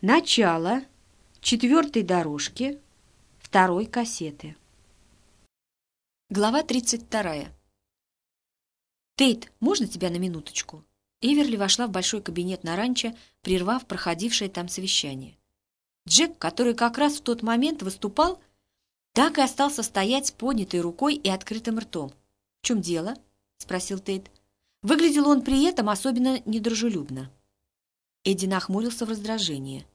Начало четвертой дорожки второй кассеты. Глава 32. «Тейт, можно тебя на минуточку?» Эверли вошла в большой кабинет на ранчо, прервав проходившее там совещание. Джек, который как раз в тот момент выступал, так и остался стоять с поднятой рукой и открытым ртом. «В чем дело?» — спросил Тейт. Выглядел он при этом особенно недружелюбно. Эдди нахмурился в раздражении.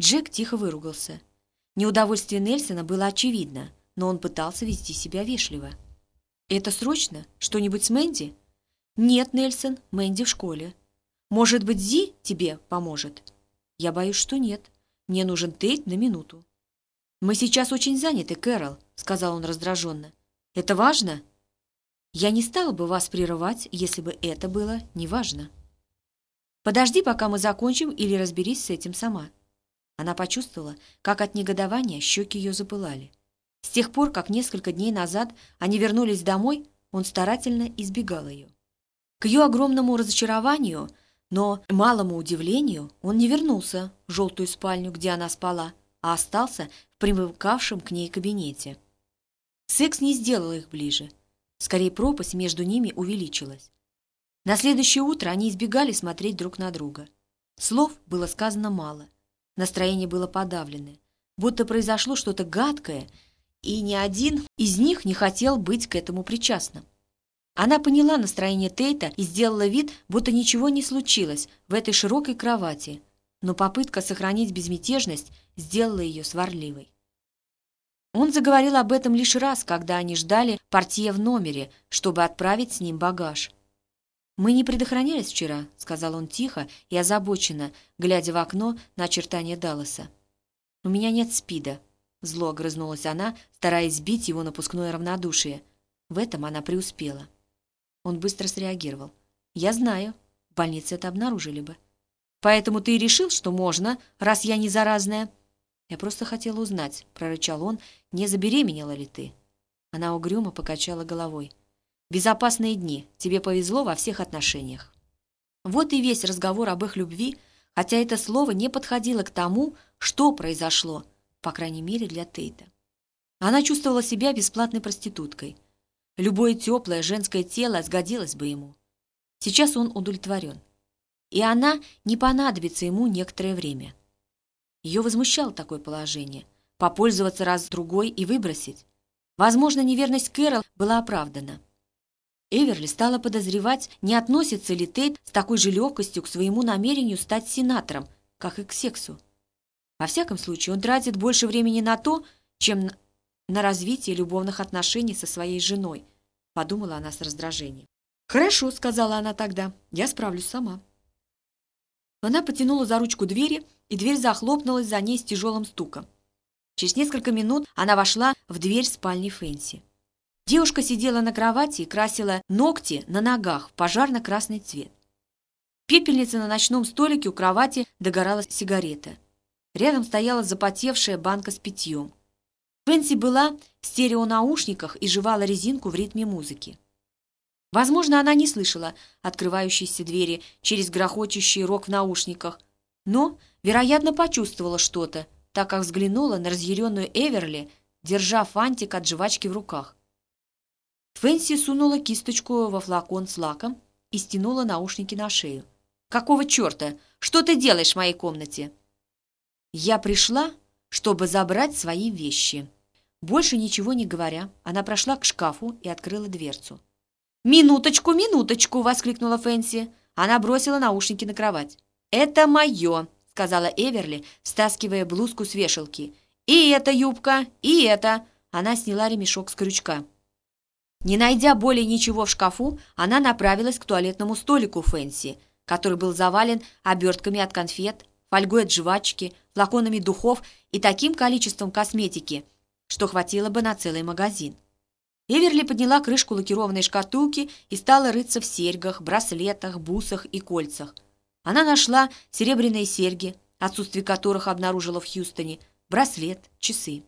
Джек тихо выругался. Неудовольствие Нельсона было очевидно, но он пытался вести себя вежливо. «Это срочно? Что-нибудь с Мэнди?» «Нет, Нельсон, Мэнди в школе». «Может быть, Зи тебе поможет?» «Я боюсь, что нет. Мне нужен Тейт на минуту». «Мы сейчас очень заняты, Кэрол», — сказал он раздраженно. «Это важно?» «Я не стала бы вас прерывать, если бы это было неважно». «Подожди, пока мы закончим, или разберись с этим сама». Она почувствовала, как от негодования щеки ее запылали. С тех пор, как несколько дней назад они вернулись домой, он старательно избегал ее. К ее огромному разочарованию, но малому удивлению, он не вернулся в желтую спальню, где она спала, а остался в примыкавшем к ней кабинете. Секс не сделал их ближе. Скорее, пропасть между ними увеличилась. На следующее утро они избегали смотреть друг на друга. Слов было сказано мало. Настроение было подавленное. Будто произошло что-то гадкое, и ни один из них не хотел быть к этому причастным. Она поняла настроение Тейта и сделала вид, будто ничего не случилось в этой широкой кровати, но попытка сохранить безмятежность сделала ее сварливой. Он заговорил об этом лишь раз, когда они ждали портье в номере, чтобы отправить с ним багаж. «Мы не предохранялись вчера», — сказал он тихо и озабоченно, глядя в окно на очертания Далласа. «У меня нет спида», — зло огрызнулась она, стараясь сбить его напускное равнодушие. В этом она преуспела. Он быстро среагировал. «Я знаю. В больнице это обнаружили бы. Поэтому ты и решил, что можно, раз я не заразная?» «Я просто хотела узнать», — прорычал он, — «не забеременела ли ты?» Она угрюмо покачала головой. Безопасные дни. Тебе повезло во всех отношениях. Вот и весь разговор об их любви, хотя это слово не подходило к тому, что произошло, по крайней мере для Тейта. Она чувствовала себя бесплатной проституткой. Любое теплое женское тело сгодилось бы ему. Сейчас он удовлетворен. И она не понадобится ему некоторое время. Ее возмущало такое положение. Попользоваться раз-другой и выбросить. Возможно, неверность Кэрол была оправдана. Эверли стала подозревать, не относится ли Тейт с такой же легкостью к своему намерению стать сенатором, как и к сексу. Во всяком случае, он тратит больше времени на то, чем на развитие любовных отношений со своей женой, подумала она с раздражением. «Хорошо», — сказала она тогда, — «я справлюсь сама». Она потянула за ручку двери, и дверь захлопнулась за ней с тяжелым стуком. Через несколько минут она вошла в дверь спальни Фэнси. Девушка сидела на кровати и красила ногти на ногах в пожарно-красный цвет. В пепельнице на ночном столике у кровати догорала сигарета. Рядом стояла запотевшая банка с питьем. Фэнси была в стереонаушниках и жевала резинку в ритме музыки. Возможно, она не слышала открывающейся двери через грохочущий рок в наушниках, но, вероятно, почувствовала что-то, так как взглянула на разъяренную Эверли, держа фантик от жвачки в руках. Фэнси сунула кисточку во флакон с лаком и стянула наушники на шею. «Какого черта? Что ты делаешь в моей комнате?» «Я пришла, чтобы забрать свои вещи». Больше ничего не говоря, она прошла к шкафу и открыла дверцу. «Минуточку, минуточку!» — воскликнула Фэнси. Она бросила наушники на кровать. «Это мое!» — сказала Эверли, стаскивая блузку с вешалки. «И эта юбка, и это!» Она сняла ремешок с крючка. Не найдя более ничего в шкафу, она направилась к туалетному столику Фэнси, который был завален обертками от конфет, фольгой от жвачки, флаконами духов и таким количеством косметики, что хватило бы на целый магазин. Эверли подняла крышку лакированной шкатулки и стала рыться в серьгах, браслетах, бусах и кольцах. Она нашла серебряные серьги, отсутствие которых обнаружила в Хьюстоне, браслет, часы.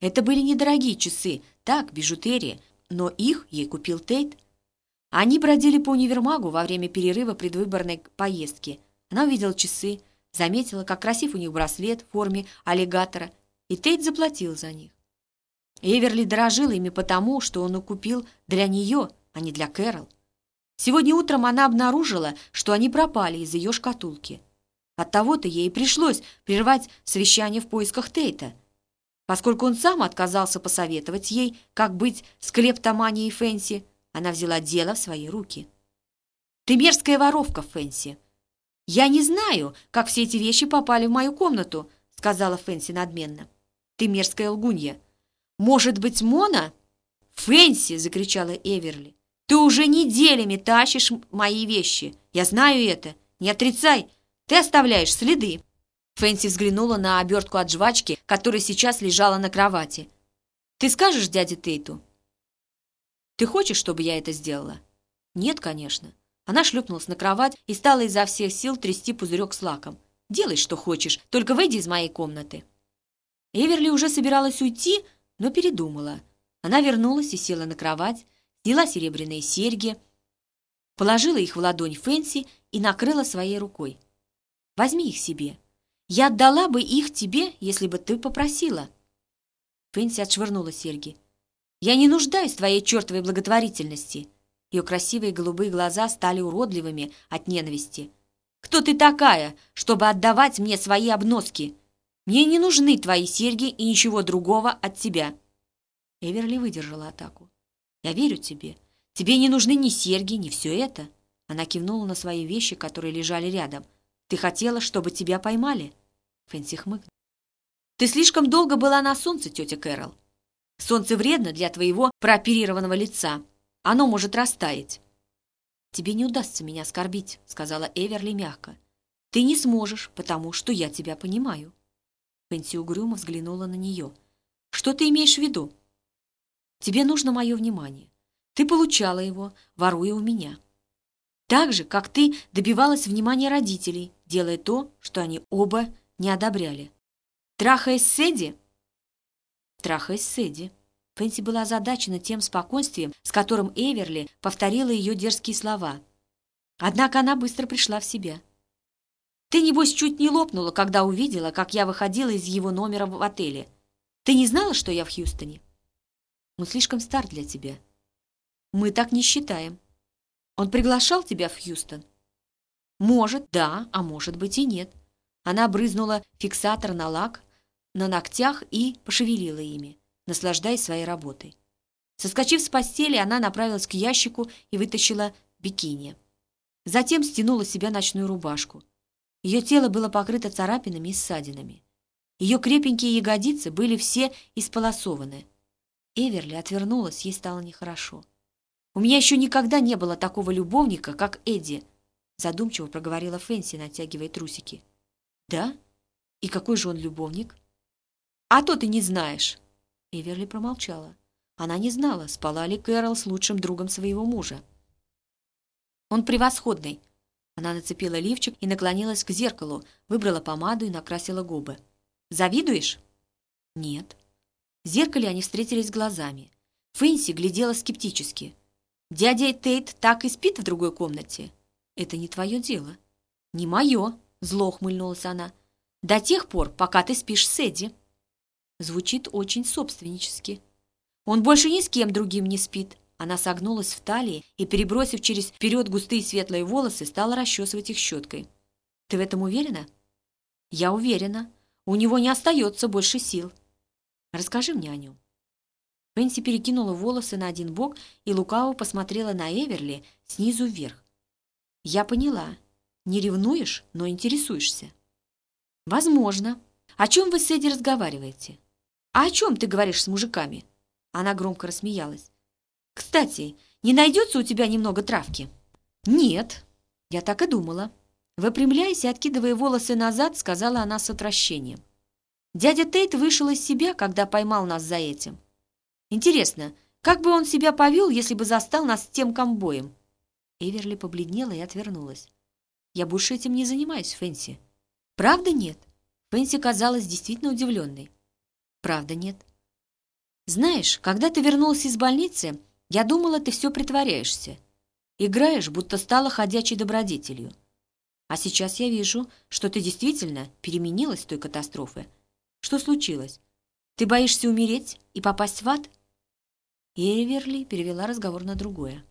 Это были недорогие часы, так, бижутерия, но их ей купил Тейт. Они бродили по универмагу во время перерыва предвыборной поездки. Она увидела часы, заметила, как красив у них браслет в форме аллигатора, и Тейт заплатил за них. Эверли дорожила ими потому, что он купил для нее, а не для Кэрол. Сегодня утром она обнаружила, что они пропали из ее шкатулки. Оттого-то ей пришлось прервать совещание в поисках Тейта, поскольку он сам отказался посоветовать ей, как быть с клептоманией Фэнси, она взяла дело в свои руки. «Ты мерзкая воровка, Фэнси!» «Я не знаю, как все эти вещи попали в мою комнату», — сказала Фэнси надменно. «Ты мерзкая лгунья». «Может быть, Мона?» «Фэнси!» — закричала Эверли. «Ты уже неделями тащишь мои вещи. Я знаю это. Не отрицай. Ты оставляешь следы». Фэнси взглянула на обертку от жвачки, которая сейчас лежала на кровати. «Ты скажешь дяде Тейту?» «Ты хочешь, чтобы я это сделала?» «Нет, конечно». Она шлепнулась на кровать и стала изо всех сил трясти пузырек с лаком. «Делай, что хочешь, только выйди из моей комнаты». Эверли уже собиралась уйти, но передумала. Она вернулась и села на кровать, сняла серебряные серьги, положила их в ладонь Фэнси и накрыла своей рукой. «Возьми их себе. Я отдала бы их тебе, если бы ты попросила». Фэнси отшвырнула серьги. «Я не нуждаюсь в твоей чертовой благотворительности». Ее красивые голубые глаза стали уродливыми от ненависти. «Кто ты такая, чтобы отдавать мне свои обноски? Мне не нужны твои серьги и ничего другого от тебя». Эверли выдержала атаку. «Я верю тебе. Тебе не нужны ни серьги, ни все это». Она кивнула на свои вещи, которые лежали рядом. «Ты хотела, чтобы тебя поймали?» Фэнси хмыкнула. «Ты слишком долго была на солнце, тетя Кэрол. Солнце вредно для твоего прооперированного лица. Оно может растаять». «Тебе не удастся меня оскорбить», — сказала Эверли мягко. «Ты не сможешь, потому что я тебя понимаю». Фэнси угрюмо взглянула на нее. «Что ты имеешь в виду?» «Тебе нужно мое внимание. Ты получала его, воруя у меня. Так же, как ты добивалась внимания родителей, делая то, что они оба не одобряли. Трахаясь с Эдди?» «Трахаясь с Эдди». Фэнси была озадачена тем спокойствием, с которым Эверли повторила ее дерзкие слова. Однако она быстро пришла в себя. «Ты, небось, чуть не лопнула, когда увидела, как я выходила из его номера в отеле. Ты не знала, что я в Хьюстоне?» «Он слишком стар для тебя». «Мы так не считаем. Он приглашал тебя в Хьюстон?» «Может, да, а может быть и нет». Она брызнула фиксатор на лак на ногтях и пошевелила ими наслаждаясь своей работой. Соскочив с постели, она направилась к ящику и вытащила бикини. Затем стянула с себя ночную рубашку. Ее тело было покрыто царапинами и ссадинами. Ее крепенькие ягодицы были все исполосованы. Эверли отвернулась, ей стало нехорошо. «У меня еще никогда не было такого любовника, как Эдди», задумчиво проговорила Фэнси, натягивая трусики. «Да? И какой же он любовник?» «А то ты не знаешь!» Эверли промолчала. Она не знала, спала ли Кэрол с лучшим другом своего мужа. «Он превосходный!» Она нацепила лифчик и наклонилась к зеркалу, выбрала помаду и накрасила губы. «Завидуешь?» «Нет». В зеркале они встретились глазами. Фэнси глядела скептически. «Дядя Тейт так и спит в другой комнате?» «Это не твое дело». «Не мое», — зло ухмыльнулась она. «До тех пор, пока ты спишь с Эдди». Звучит очень собственнически. Он больше ни с кем другим не спит. Она согнулась в талии и, перебросив через вперед густые светлые волосы, стала расчесывать их щеткой. «Ты в этом уверена?» «Я уверена. У него не остается больше сил. Расскажи мне о нем». Пенси перекинула волосы на один бок и лукаво посмотрела на Эверли снизу вверх. «Я поняла. Не ревнуешь, но интересуешься». «Возможно. О чем вы с Эдди разговариваете?» «А о чем ты говоришь с мужиками?» Она громко рассмеялась. «Кстати, не найдется у тебя немного травки?» «Нет». Я так и думала. Выпрямляясь и откидывая волосы назад, сказала она с отвращением. Дядя Тейт вышел из себя, когда поймал нас за этим. Интересно, как бы он себя повел, если бы застал нас с тем комбоем? Эверли побледнела и отвернулась. Я больше этим не занимаюсь, Фэнси. Правда нет? Фэнси казалась действительно удивленной. Правда нет. Знаешь, когда ты вернулась из больницы, я думала, ты все притворяешься. Играешь, будто стала ходячей добродетелью. А сейчас я вижу, что ты действительно переменилась с той катастрофы. Что случилось? Ты боишься умереть и попасть в ад?» Эверли перевела разговор на другое.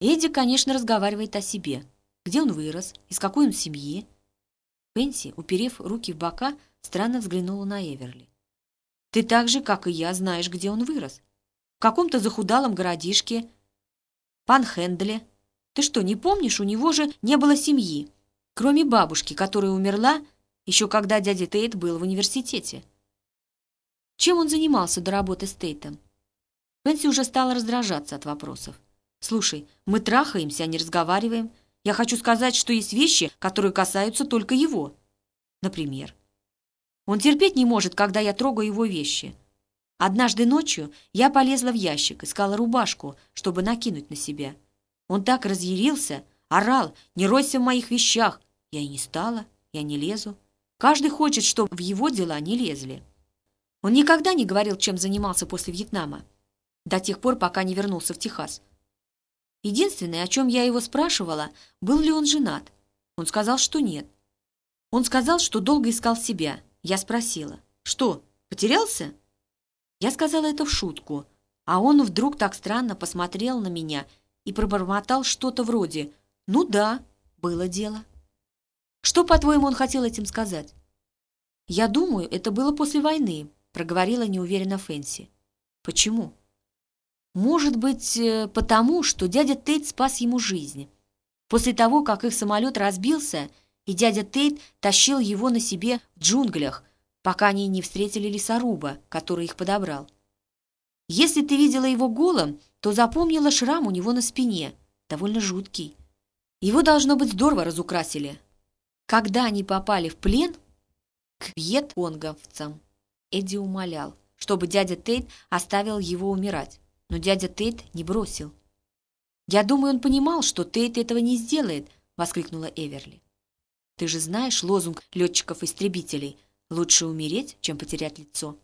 Эдди, конечно, разговаривает о себе. Где он вырос, из какой он семьи. Пенси, уперев руки в бока, странно взглянула на Эверли. «Ты так же, как и я, знаешь, где он вырос. В каком-то захудалом городишке, Панхендле. Ты что, не помнишь, у него же не было семьи, кроме бабушки, которая умерла еще когда дядя Тейт был в университете. Чем он занимался до работы с Тейтом? Пенси уже стала раздражаться от вопросов. «Слушай, мы трахаемся, а не разговариваем. Я хочу сказать, что есть вещи, которые касаются только его. Например, он терпеть не может, когда я трогаю его вещи. Однажды ночью я полезла в ящик, искала рубашку, чтобы накинуть на себя. Он так разъярился, орал, не ройся в моих вещах. Я и не стала, я не лезу. Каждый хочет, чтобы в его дела не лезли. Он никогда не говорил, чем занимался после Вьетнама до тех пор, пока не вернулся в Техас. Единственное, о чем я его спрашивала, был ли он женат. Он сказал, что нет. Он сказал, что долго искал себя. Я спросила, что, потерялся? Я сказала это в шутку, а он вдруг так странно посмотрел на меня и пробормотал что-то вроде «Ну да, было дело». Что, по-твоему, он хотел этим сказать? «Я думаю, это было после войны», — проговорила неуверенно Фэнси. «Почему?» Может быть, э, потому, что дядя Тейт спас ему жизнь. После того, как их самолет разбился, и дядя Тейт тащил его на себе в джунглях, пока они не встретили лесоруба, который их подобрал. Если ты видела его голым, то запомнила шрам у него на спине, довольно жуткий. Его, должно быть, здорово разукрасили. Когда они попали в плен к вьетконговцам, Эдди умолял, чтобы дядя Тейт оставил его умирать но дядя Тейт не бросил. «Я думаю, он понимал, что Тейт этого не сделает», — воскликнула Эверли. «Ты же знаешь лозунг летчиков-истребителей «Лучше умереть, чем потерять лицо».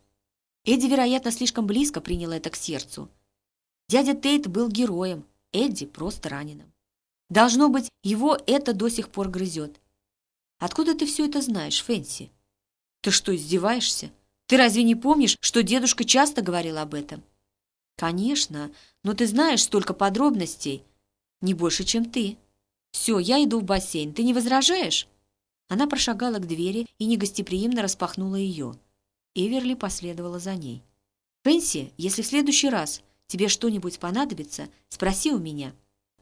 Эдди, вероятно, слишком близко принял это к сердцу. Дядя Тейт был героем, Эдди просто раненым. Должно быть, его это до сих пор грызет. Откуда ты все это знаешь, Фэнси? Ты что, издеваешься? Ты разве не помнишь, что дедушка часто говорил об этом? «Конечно, но ты знаешь столько подробностей. Не больше, чем ты. Все, я иду в бассейн. Ты не возражаешь?» Она прошагала к двери и негостеприимно распахнула ее. Эверли последовала за ней. «Фэнси, если в следующий раз тебе что-нибудь понадобится, спроси у меня».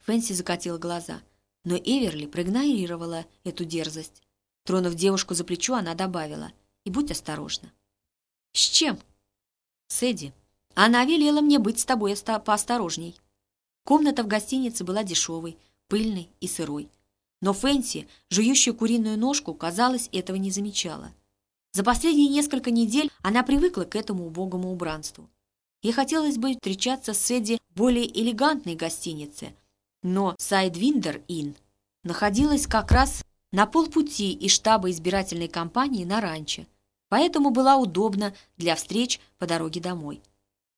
Фэнси закатила глаза, но Эверли проигнорировала эту дерзость. Тронув девушку за плечо, она добавила, «И будь осторожна». «С чем?» «С Эдди». Она велела мне быть с тобой поосторожней. Комната в гостинице была дешевой, пыльной и сырой. Но Фэнси, жующая куриную ножку, казалось, этого не замечала. За последние несколько недель она привыкла к этому убогому убранству. Ей хотелось бы встречаться с Эдди в более элегантной гостинице, но Сайдвиндер Inn находилась как раз на полпути из штаба избирательной кампании на ранчо, поэтому была удобна для встреч по дороге домой.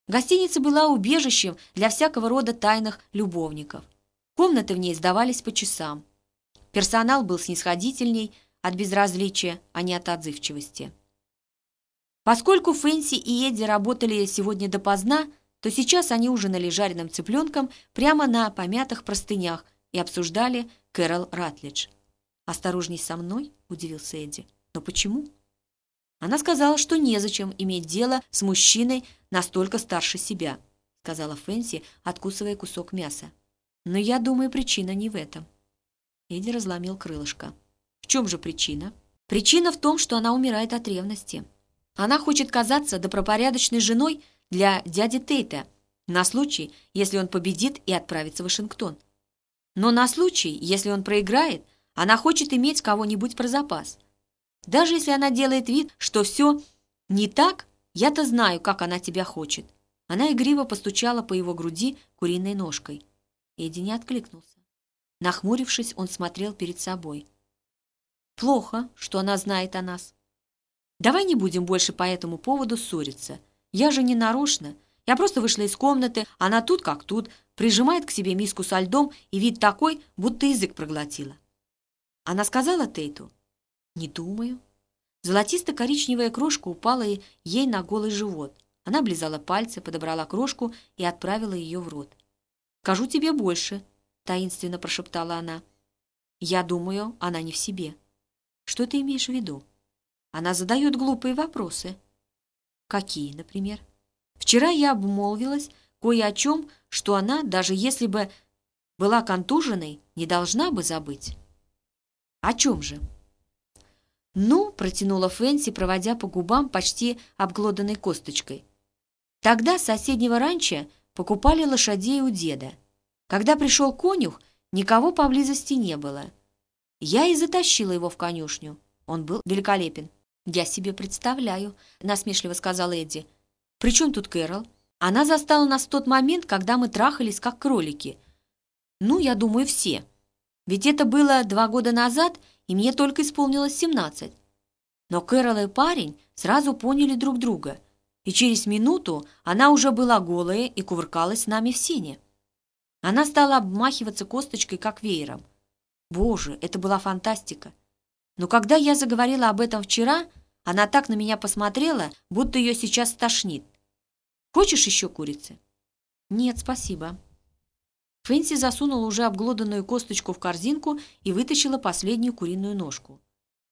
Гостиница была убежищем для всякого рода тайных любовников. Комнаты в ней сдавались по часам. Персонал был снисходительней от безразличия, а не от отзывчивости. Поскольку Фэнси и Эдди работали сегодня допоздна, то сейчас они ужинали жареным цыпленком прямо на помятых простынях и обсуждали Кэрол Ратлидж. «Осторожней со мной?» – удивился Эдди. «Но почему?» Она сказала, что незачем иметь дело с мужчиной настолько старше себя, сказала Фэнси, откусывая кусок мяса. Но я думаю, причина не в этом. Эдди разломил крылышко. В чем же причина? Причина в том, что она умирает от ревности. Она хочет казаться добропорядочной женой для дяди Тейта на случай, если он победит и отправится в Вашингтон. Но на случай, если он проиграет, она хочет иметь кого-нибудь про запас – даже если она делает вид, что все не так, я-то знаю, как она тебя хочет». Она игриво постучала по его груди куриной ножкой. Эдди не откликнулся. Нахмурившись, он смотрел перед собой. «Плохо, что она знает о нас. Давай не будем больше по этому поводу ссориться. Я же не нарочно. Я просто вышла из комнаты, она тут как тут, прижимает к себе миску со льдом и вид такой, будто язык проглотила. Она сказала Тейту? Не думаю. Золотисто-коричневая крошка упала ей на голый живот. Она облизала пальцы, подобрала крошку и отправила ее в рот. «Скажу тебе больше», — таинственно прошептала она. «Я думаю, она не в себе». «Что ты имеешь в виду?» «Она задает глупые вопросы». «Какие, например?» «Вчера я обмолвилась кое о чем, что она, даже если бы была контуженной, не должна бы забыть». «О чем же?» «Ну», — протянула Фэнси, проводя по губам почти обглоданной косточкой. «Тогда с соседнего ранчо покупали лошадей у деда. Когда пришел конюх, никого поблизости не было. Я и затащила его в конюшню. Он был великолепен. «Я себе представляю», — насмешливо сказал Эдди. «При чем тут Кэрол? Она застала нас в тот момент, когда мы трахались, как кролики. Ну, я думаю, все. Ведь это было два года назад, и мне только исполнилось семнадцать. Но Кэрол и парень сразу поняли друг друга — и через минуту она уже была голая и кувыркалась с нами в сене. Она стала обмахиваться косточкой, как веером. Боже, это была фантастика. Но когда я заговорила об этом вчера, она так на меня посмотрела, будто ее сейчас тошнит. Хочешь еще курицы? Нет, спасибо. Фэнси засунула уже обглоданную косточку в корзинку и вытащила последнюю куриную ножку.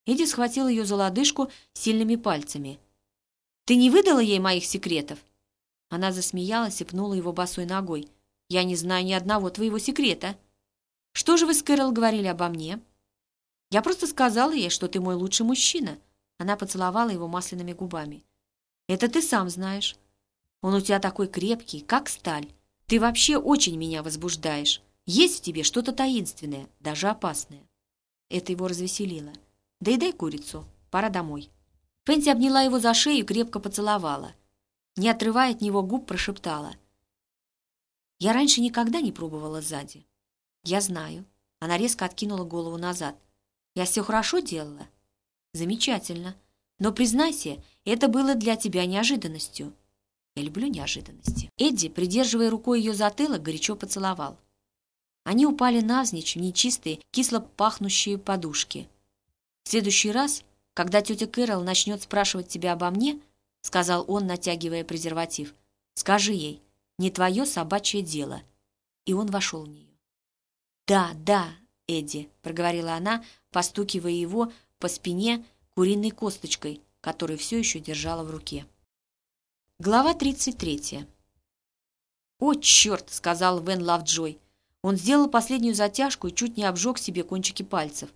Эдди схватил ее за лодыжку сильными пальцами. Ты не выдала ей моих секретов?» Она засмеялась и пнула его босой ногой. «Я не знаю ни одного твоего секрета. Что же вы с Кэрол говорили обо мне?» «Я просто сказала ей, что ты мой лучший мужчина». Она поцеловала его масляными губами. «Это ты сам знаешь. Он у тебя такой крепкий, как сталь. Ты вообще очень меня возбуждаешь. Есть в тебе что-то таинственное, даже опасное». Это его развеселило. «Да и дай курицу. Пора домой». Фэнси обняла его за шею и крепко поцеловала. Не отрывая от него губ, прошептала. «Я раньше никогда не пробовала сзади». «Я знаю». Она резко откинула голову назад. «Я все хорошо делала?» «Замечательно. Но, признайся, это было для тебя неожиданностью». «Я люблю неожиданности». Эдди, придерживая рукой ее затылок, горячо поцеловал. Они упали навзничь в нечистые, кисло пахнущие подушки. В следующий раз «Когда тетя Кэрол начнет спрашивать тебя обо мне, — сказал он, натягивая презерватив, — скажи ей, не твое собачье дело». И он вошел в нее. «Да, да, Эдди», — проговорила она, постукивая его по спине куриной косточкой, которую все еще держала в руке. Глава 33. «О, черт!» — сказал Вен Лавджой. Он сделал последнюю затяжку и чуть не обжег себе кончики пальцев.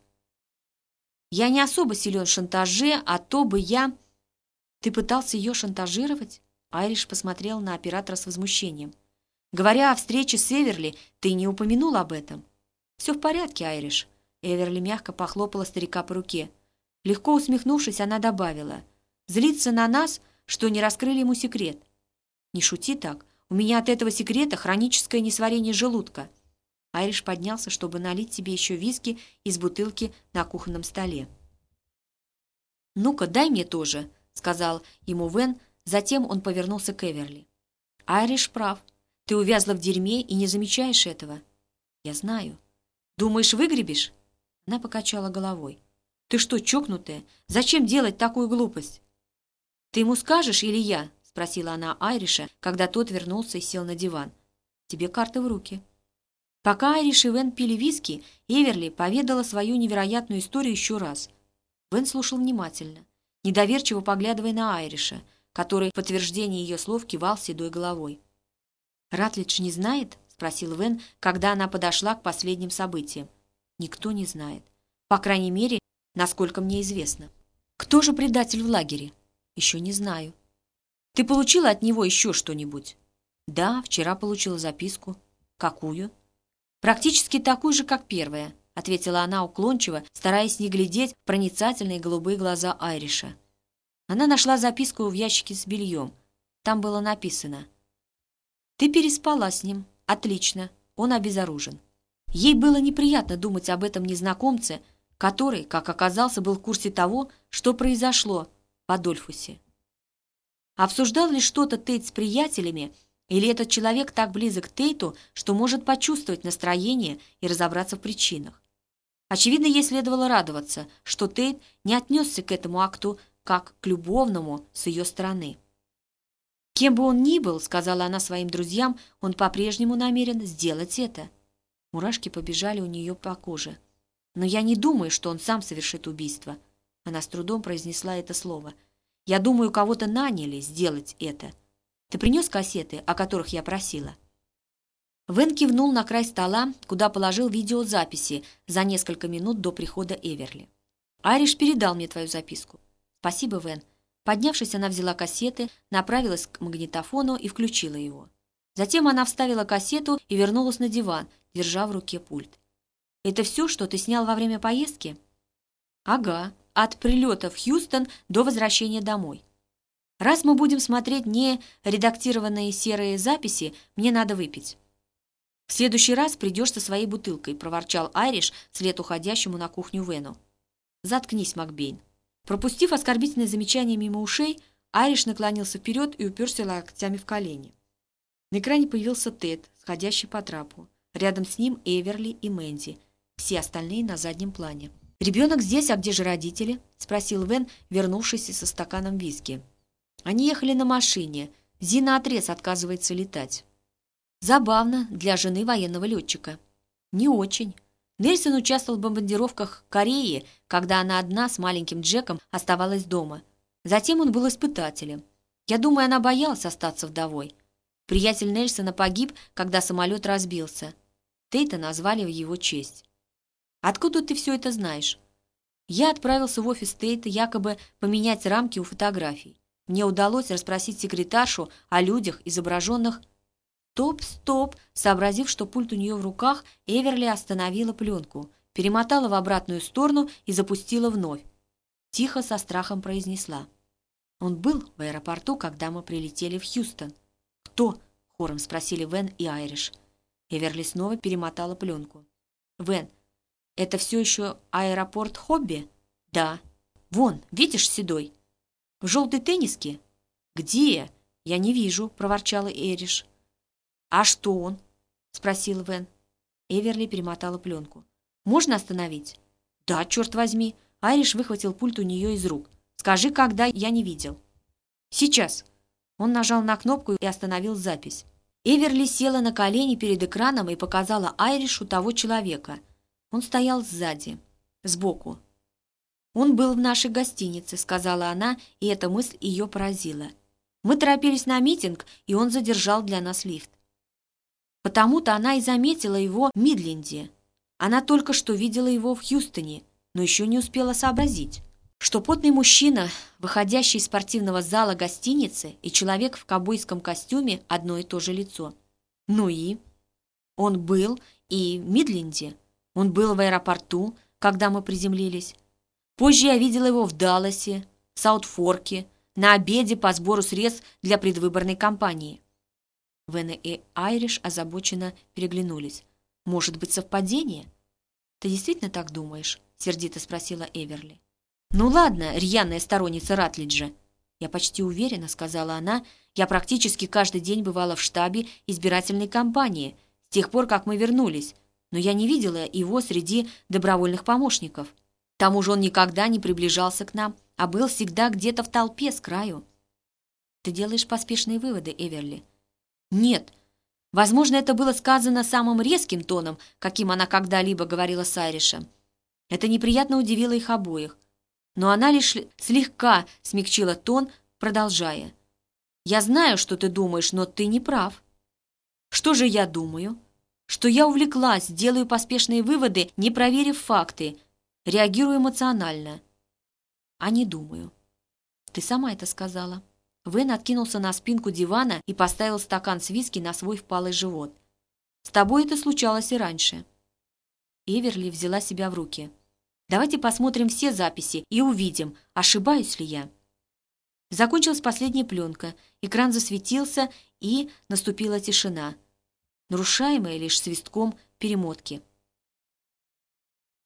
Я не особо силен в шантаже, а то бы я... Ты пытался ее шантажировать? Айриш посмотрел на оператора с возмущением. Говоря о встрече с Эверли, ты не упомянул об этом. Все в порядке, Айриш. Эверли мягко похлопала старика по руке. Легко усмехнувшись, она добавила. Злиться на нас, что не раскрыли ему секрет. Не шути так. У меня от этого секрета хроническое несварение желудка. Айриш поднялся, чтобы налить себе еще виски из бутылки на кухонном столе. «Ну-ка, дай мне тоже», — сказал ему Вен, затем он повернулся к Эверли. «Айриш прав. Ты увязла в дерьме и не замечаешь этого». «Я знаю». «Думаешь, выгребешь?» Она покачала головой. «Ты что, чокнутая? Зачем делать такую глупость?» «Ты ему скажешь или я?» — спросила она Айриша, когда тот вернулся и сел на диван. «Тебе карты в руки». Пока Айриш и Вен пили виски, Эверли поведала свою невероятную историю еще раз. Вен слушал внимательно, недоверчиво поглядывая на Айриша, который в подтверждение ее слов кивал седой головой. «Ратлидж не знает?» — спросил Вен, когда она подошла к последним событиям. «Никто не знает. По крайней мере, насколько мне известно. Кто же предатель в лагере? Еще не знаю. Ты получила от него еще что-нибудь?» «Да, вчера получила записку». «Какую?» «Практически такой же, как первая», — ответила она уклончиво, стараясь не глядеть в проницательные голубые глаза Айриша. Она нашла записку в ящике с бельем. Там было написано «Ты переспала с ним. Отлично. Он обезоружен». Ей было неприятно думать об этом незнакомце, который, как оказался, был в курсе того, что произошло в Адольфусе. Обсуждал ли что-то Тейт с приятелями, или этот человек так близок к Тейту, что может почувствовать настроение и разобраться в причинах? Очевидно, ей следовало радоваться, что Тейт не отнесся к этому акту как к любовному с ее стороны. «Кем бы он ни был, — сказала она своим друзьям, — он по-прежнему намерен сделать это». Мурашки побежали у нее по коже. «Но я не думаю, что он сам совершит убийство». Она с трудом произнесла это слово. «Я думаю, кого-то наняли сделать это. Ты принес кассеты, о которых я просила?» Вен кивнул на край стола, куда положил видеозаписи за несколько минут до прихода Эверли. «Ариш передал мне твою записку». «Спасибо, Вен». Поднявшись, она взяла кассеты, направилась к магнитофону и включила его. Затем она вставила кассету и вернулась на диван, держа в руке пульт. «Это все, что ты снял во время поездки?» «Ага, от прилета в Хьюстон до возвращения домой. Раз мы будем смотреть не редактированные серые записи, мне надо выпить». «В следующий раз придешь со своей бутылкой», — проворчал Айриш вслед уходящему на кухню Вену. «Заткнись, Макбейн». Пропустив оскорбительное замечание мимо ушей, Айриш наклонился вперед и уперся локтями в колени. На экране появился Тед, сходящий по трапу. Рядом с ним Эверли и Мэнди. Все остальные на заднем плане. «Ребенок здесь, а где же родители?» — спросил Вен, вернувшийся со стаканом виски. Они ехали на машине. Зина отрез отказывается летать. Забавно для жены военного летчика. Не очень. Нельсон участвовал в бомбардировках Кореи, когда она одна с маленьким Джеком оставалась дома. Затем он был испытателем. Я думаю, она боялась остаться вдовой. Приятель Нельсона погиб, когда самолет разбился. Тейта назвали в его честь. «Откуда ты все это знаешь?» Я отправился в офис Тейта якобы поменять рамки у фотографий. Мне удалось расспросить секретаршу о людях, изображенных «Стоп, стоп!» Сообразив, что пульт у нее в руках, Эверли остановила пленку, перемотала в обратную сторону и запустила вновь. Тихо, со страхом произнесла. Он был в аэропорту, когда мы прилетели в Хьюстон. «Кто?» — хором спросили Вен и Айриш. Эверли снова перемотала пленку. «Вен, это все еще аэропорт Хобби?» «Да». «Вон, видишь, седой?» «В желтой тенниске?» «Где?» «Я не вижу», — проворчала Эриш. «А что он?» — спросил Вен. Эверли перемотала пленку. «Можно остановить?» «Да, черт возьми!» Айриш выхватил пульт у нее из рук. «Скажи, когда я не видел». «Сейчас!» Он нажал на кнопку и остановил запись. Эверли села на колени перед экраном и показала Айришу того человека. Он стоял сзади, сбоку. «Он был в нашей гостинице», — сказала она, и эта мысль ее поразила. «Мы торопились на митинг, и он задержал для нас лифт. Потому-то она и заметила его в Мидленде. Она только что видела его в Хьюстоне, но еще не успела сообразить, что потный мужчина, выходящий из спортивного зала гостиницы, и человек в кобойском костюме – одно и то же лицо. Ну и? Он был и в Мидленде. Он был в аэропорту, когда мы приземлились. Позже я видела его в Далласе, Саутфорке, на обеде по сбору средств для предвыборной кампании. Вена и Айриш озабоченно переглянулись. «Может быть, совпадение?» «Ты действительно так думаешь?» — сердито спросила Эверли. «Ну ладно, рьяная сторонница Ратлиджа». «Я почти уверена», — сказала она. «Я практически каждый день бывала в штабе избирательной кампании с тех пор, как мы вернулись, но я не видела его среди добровольных помощников. К тому же он никогда не приближался к нам, а был всегда где-то в толпе с краю». «Ты делаешь поспешные выводы, Эверли», нет. Возможно, это было сказано самым резким тоном, каким она когда-либо говорила с Айришем. Это неприятно удивило их обоих. Но она лишь слегка смягчила тон, продолжая. «Я знаю, что ты думаешь, но ты не прав». «Что же я думаю?» «Что я увлеклась, делаю поспешные выводы, не проверив факты, реагирую эмоционально». «А не думаю». «Ты сама это сказала». Вен откинулся на спинку дивана и поставил стакан с виски на свой впалый живот. «С тобой это случалось и раньше». Эверли взяла себя в руки. «Давайте посмотрим все записи и увидим, ошибаюсь ли я». Закончилась последняя пленка, экран засветился, и наступила тишина, нарушаемая лишь свистком перемотки.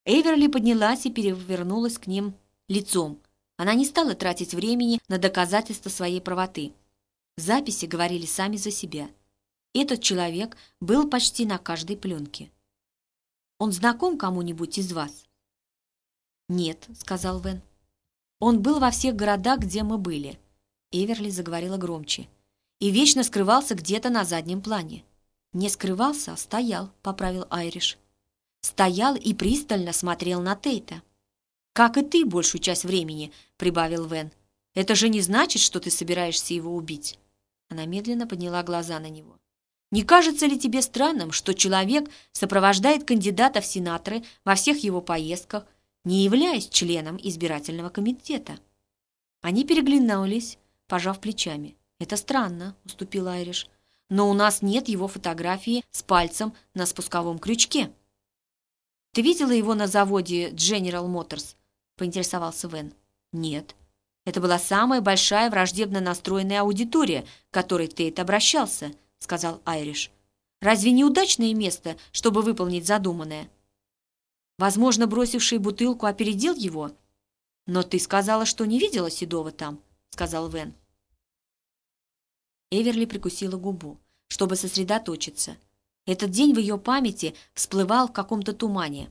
Эверли поднялась и перевернулась к ним лицом. Она не стала тратить времени на доказательство своей правоты. Записи говорили сами за себя. Этот человек был почти на каждой пленке. «Он знаком кому-нибудь из вас?» «Нет», — сказал Вен. «Он был во всех городах, где мы были», — Эверли заговорила громче. «И вечно скрывался где-то на заднем плане». «Не скрывался, а стоял», — поправил Айриш. «Стоял и пристально смотрел на Тейта». «Как и ты большую часть времени», — прибавил Вен. «Это же не значит, что ты собираешься его убить». Она медленно подняла глаза на него. «Не кажется ли тебе странным, что человек сопровождает кандидата в сенаторы во всех его поездках, не являясь членом избирательного комитета?» Они переглянулись, пожав плечами. «Это странно», — уступил Айриш но у нас нет его фотографии с пальцем на спусковом крючке. «Ты видела его на заводе General Motors?» — поинтересовался Вен. «Нет. Это была самая большая враждебно настроенная аудитория, к которой Тейт обращался», — сказал Айриш. «Разве не удачное место, чтобы выполнить задуманное?» Возможно, бросивший бутылку опередил его. «Но ты сказала, что не видела Седова там», — сказал Вен. Эверли прикусила губу, чтобы сосредоточиться. Этот день в ее памяти всплывал в каком-то тумане.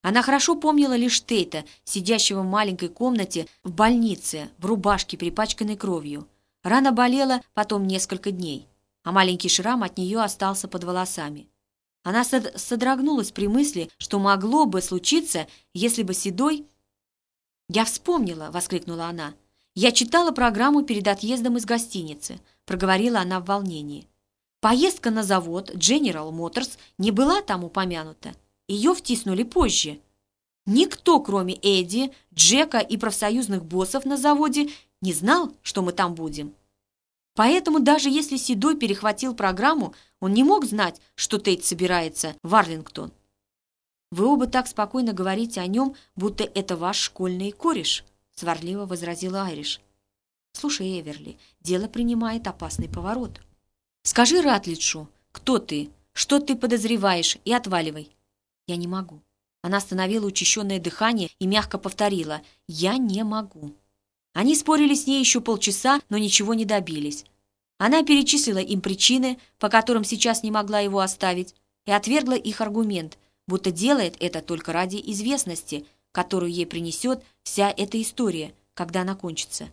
Она хорошо помнила лишь Тейта, сидящего в маленькой комнате в больнице, в рубашке, перепачканной кровью. Рана болела потом несколько дней, а маленький шрам от нее остался под волосами. Она содрогнулась при мысли, что могло бы случиться, если бы Седой... «Я вспомнила!» — воскликнула она. «Я читала программу перед отъездом из гостиницы. — проговорила она в волнении. Поездка на завод General Motors не была там упомянута. Ее втиснули позже. Никто, кроме Эдди, Джека и профсоюзных боссов на заводе, не знал, что мы там будем. Поэтому даже если Седой перехватил программу, он не мог знать, что Тейт собирается в Арлингтон. «Вы оба так спокойно говорите о нем, будто это ваш школьный кореш», — сварливо возразила Айриш. «Слушай, Эверли, дело принимает опасный поворот. Скажи Ратлиджу, кто ты, что ты подозреваешь, и отваливай». «Я не могу». Она остановила учащенное дыхание и мягко повторила «Я не могу». Они спорили с ней еще полчаса, но ничего не добились. Она перечислила им причины, по которым сейчас не могла его оставить, и отвергла их аргумент, будто делает это только ради известности, которую ей принесет вся эта история, когда она кончится.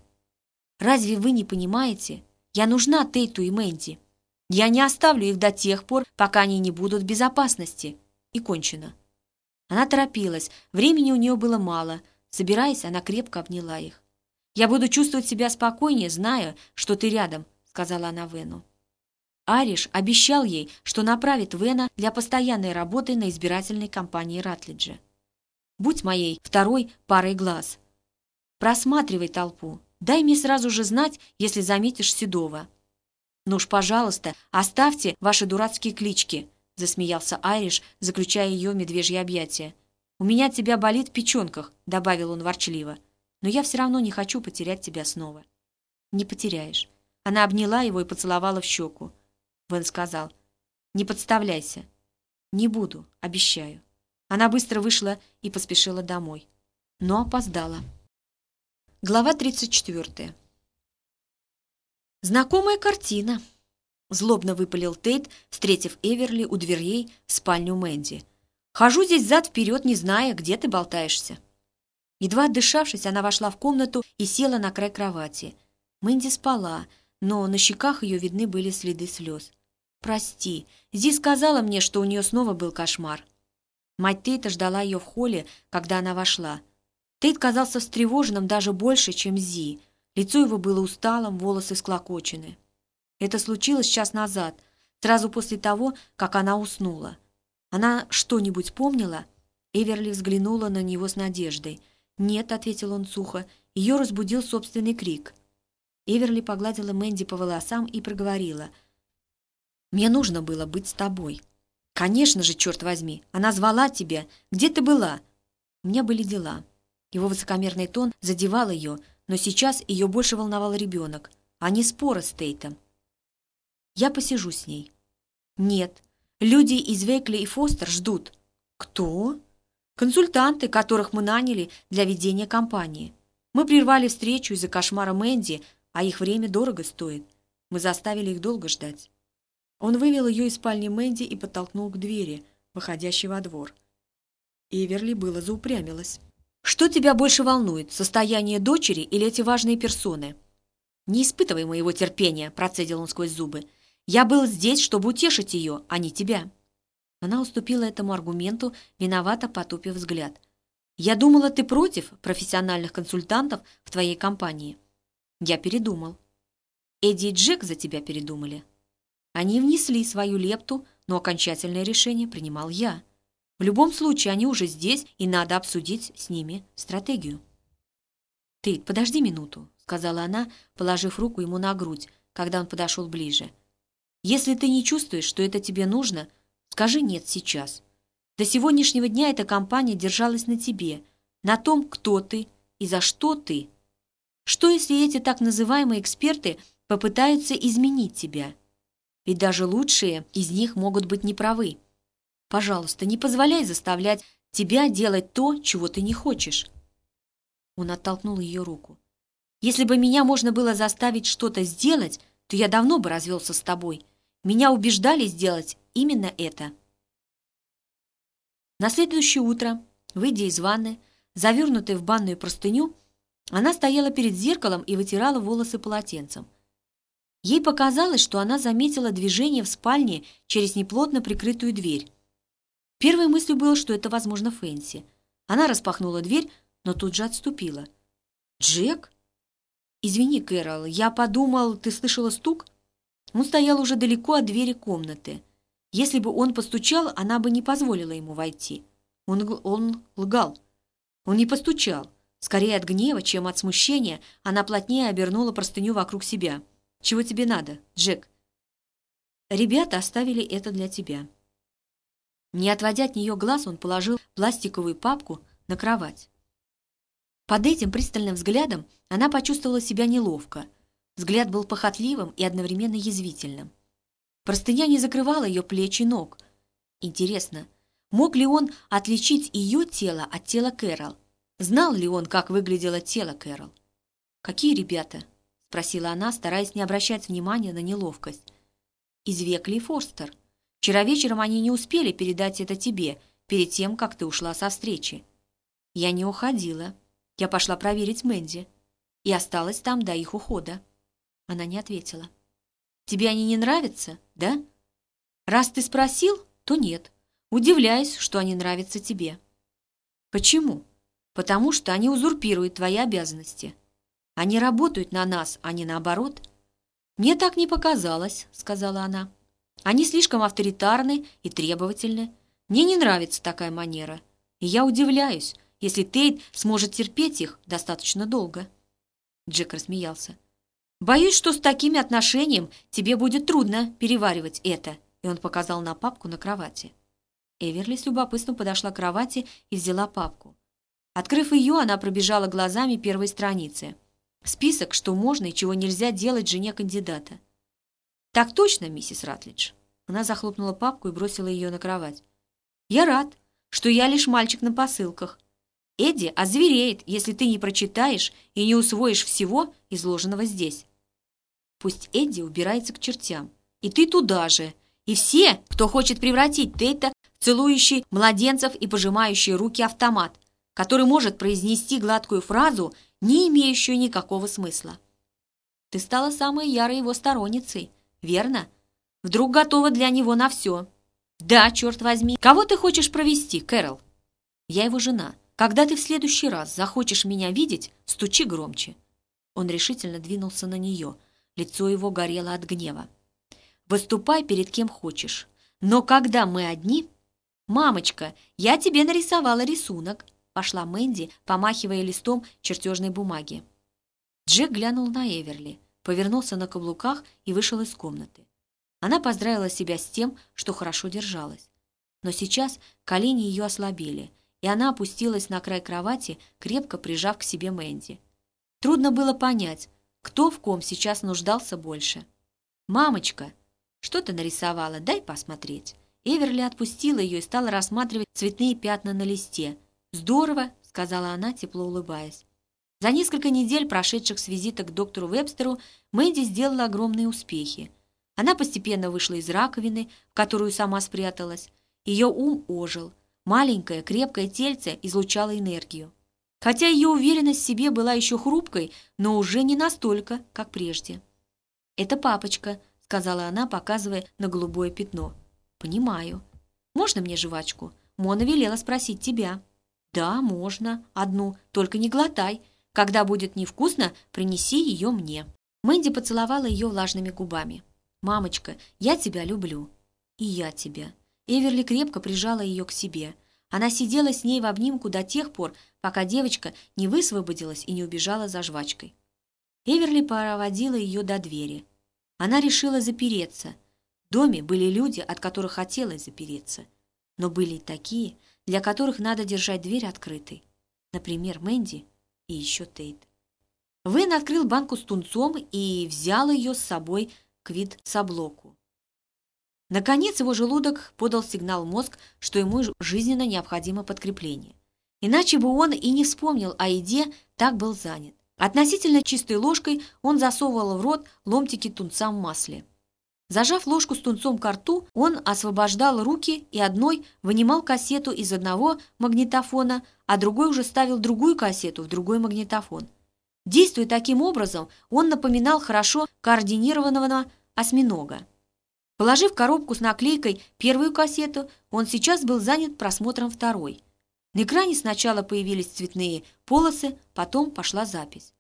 Разве вы не понимаете? Я нужна Тейту и Мэнди. Я не оставлю их до тех пор, пока они не будут в безопасности. И кончено. Она торопилась, времени у нее было мало. Собираясь, она крепко обняла их. «Я буду чувствовать себя спокойнее, зная, что ты рядом», — сказала она Вену. Ариш обещал ей, что направит Вена для постоянной работы на избирательной кампании Ратлиджа. «Будь моей второй парой глаз. Просматривай толпу, Дай мне сразу же знать, если заметишь Седова». «Ну уж, пожалуйста, оставьте ваши дурацкие клички», — засмеялся Айриш, заключая ее медвежье объятия. «У меня от тебя болит в печенках», — добавил он ворчливо. «Но я все равно не хочу потерять тебя снова». «Не потеряешь». Она обняла его и поцеловала в щеку. Вен сказал, «Не подставляйся». «Не буду, обещаю». Она быстро вышла и поспешила домой. Но опоздала. Глава 34. «Знакомая картина», — злобно выпалил Тейт, встретив Эверли у дверей в спальню Мэнди. «Хожу здесь зад-вперед, не зная, где ты болтаешься». Едва отдышавшись, она вошла в комнату и села на край кровати. Мэнди спала, но на щеках ее видны были следы слез. «Прости, Зи сказала мне, что у нее снова был кошмар». Мать Тейта ждала ее в холле, когда она вошла. Тейт казался встревоженным даже больше, чем Зи. Лицо его было усталым, волосы склокочены. Это случилось час назад, сразу после того, как она уснула. Она что-нибудь помнила? Эверли взглянула на него с надеждой. «Нет», — ответил он сухо, — ее разбудил собственный крик. Эверли погладила Мэнди по волосам и проговорила. «Мне нужно было быть с тобой». «Конечно же, черт возьми! Она звала тебя. Где ты была?» «У меня были дела». Его высокомерный тон задевал ее, но сейчас ее больше волновал ребенок, а не споры с Тейтом. «Я посижу с ней». «Нет. Люди из Векли и Фостер ждут». «Кто?» «Консультанты, которых мы наняли для ведения кампании. Мы прервали встречу из-за кошмара Мэнди, а их время дорого стоит. Мы заставили их долго ждать». Он вывел ее из спальни Мэнди и подтолкнул к двери, выходящей во двор. Эверли было заупрямилась. Что тебя больше волнует, состояние дочери или эти важные персоны? Не испытывай моего терпения, процедил он сквозь зубы. Я был здесь, чтобы утешить ее, а не тебя. Она уступила этому аргументу, виновато потупив взгляд. «Я думала, ты против профессиональных консультантов в твоей компании». «Я передумал». «Эдди и Джек за тебя передумали». Они внесли свою лепту, но окончательное решение принимал я. В любом случае, они уже здесь, и надо обсудить с ними стратегию. «Ты подожди минуту», — сказала она, положив руку ему на грудь, когда он подошел ближе. «Если ты не чувствуешь, что это тебе нужно, скажи «нет» сейчас. До сегодняшнего дня эта компания держалась на тебе, на том, кто ты и за что ты. Что, если эти так называемые эксперты попытаются изменить тебя?» Ведь даже лучшие из них могут быть неправы. Пожалуйста, не позволяй заставлять тебя делать то, чего ты не хочешь. Он оттолкнул ее руку. Если бы меня можно было заставить что-то сделать, то я давно бы развелся с тобой. Меня убеждали сделать именно это. На следующее утро, выйдя из ванны, завернутая в банную простыню, она стояла перед зеркалом и вытирала волосы полотенцем. Ей показалось, что она заметила движение в спальне через неплотно прикрытую дверь. Первой мыслью было, что это, возможно, Фэнси. Она распахнула дверь, но тут же отступила. «Джек?» «Извини, Кэрол, я подумал, ты слышала стук?» Он стоял уже далеко от двери комнаты. Если бы он постучал, она бы не позволила ему войти. Он, он лгал. Он не постучал. Скорее от гнева, чем от смущения, она плотнее обернула простыню вокруг себя. Чего тебе надо, Джек? Ребята оставили это для тебя. Не отводя от нее глаз, он положил пластиковую папку на кровать. Под этим пристальным взглядом она почувствовала себя неловко. Взгляд был похотливым и одновременно язвительным. Простыня не закрывала ее плечи и ног. Интересно, мог ли он отличить ее тело от тела Кэрол? Знал ли он, как выглядело тело Кэрол? «Какие ребята?» — спросила она, стараясь не обращать внимания на неловкость. «Из Векли Форстер. Вчера вечером они не успели передать это тебе, перед тем, как ты ушла со встречи. Я не уходила. Я пошла проверить Мэнди. И осталась там до их ухода». Она не ответила. «Тебе они не нравятся, да?» «Раз ты спросил, то нет. Удивляюсь, что они нравятся тебе». «Почему?» «Потому что они узурпируют твои обязанности». Они работают на нас, а не наоборот. Мне так не показалось, сказала она. Они слишком авторитарны и требовательны. Мне не нравится такая манера. И я удивляюсь, если Тейт сможет терпеть их достаточно долго. Джек рассмеялся. «Боюсь, что с таким отношением тебе будет трудно переваривать это», и он показал на папку на кровати. Эверли с любопытством подошла к кровати и взяла папку. Открыв ее, она пробежала глазами первой страницы – Список, что можно и чего нельзя делать жене кандидата. «Так точно, миссис Ратлидж». Она захлопнула папку и бросила ее на кровать. «Я рад, что я лишь мальчик на посылках. Эдди озвереет, если ты не прочитаешь и не усвоишь всего, изложенного здесь. Пусть Эдди убирается к чертям. И ты туда же. И все, кто хочет превратить Тейта в целующий младенцев и пожимающий руки автомат, который может произнести гладкую фразу – не имеющую никакого смысла. Ты стала самой ярой его сторонницей, верно? Вдруг готова для него на все. Да, черт возьми. Кого ты хочешь провести, Кэрол? Я его жена. Когда ты в следующий раз захочешь меня видеть, стучи громче. Он решительно двинулся на нее. Лицо его горело от гнева. Выступай перед кем хочешь. Но когда мы одни... Мамочка, я тебе нарисовала рисунок. Пошла Мэнди, помахивая листом чертежной бумаги. Джек глянул на Эверли, повернулся на каблуках и вышел из комнаты. Она поздравила себя с тем, что хорошо держалась. Но сейчас колени ее ослабели, и она опустилась на край кровати, крепко прижав к себе Мэнди. Трудно было понять, кто в ком сейчас нуждался больше. «Мамочка, что ты нарисовала? Дай посмотреть». Эверли отпустила ее и стала рассматривать цветные пятна на листе – «Здорово», — сказала она, тепло улыбаясь. За несколько недель, прошедших с визита к доктору Вебстеру, Мэнди сделала огромные успехи. Она постепенно вышла из раковины, в которую сама спряталась. Ее ум ожил. Маленькое, крепкое тельце излучало энергию. Хотя ее уверенность в себе была еще хрупкой, но уже не настолько, как прежде. «Это папочка», — сказала она, показывая на голубое пятно. «Понимаю. Можно мне жвачку? Мона велела спросить тебя». «Да, можно. Одну. Только не глотай. Когда будет невкусно, принеси ее мне». Мэнди поцеловала ее влажными губами. «Мамочка, я тебя люблю». «И я тебя». Эверли крепко прижала ее к себе. Она сидела с ней в обнимку до тех пор, пока девочка не высвободилась и не убежала за жвачкой. Эверли проводила ее до двери. Она решила запереться. В доме были люди, от которых хотелось запереться. Но были и такие, для которых надо держать дверь открытой. Например, Мэнди и еще Тейт. Вен открыл банку с тунцом и взял ее с собой к вид-соблоку. Наконец его желудок подал сигнал мозг, что ему жизненно необходимо подкрепление. Иначе бы он и не вспомнил о еде, так был занят. Относительно чистой ложкой он засовывал в рот ломтики тунца в масле. Зажав ложку с тунцом к рту, он освобождал руки и одной вынимал кассету из одного магнитофона, а другой уже ставил другую кассету в другой магнитофон. Действуя таким образом, он напоминал хорошо координированного осьминога. Положив коробку с наклейкой первую кассету, он сейчас был занят просмотром второй. На экране сначала появились цветные полосы, потом пошла запись.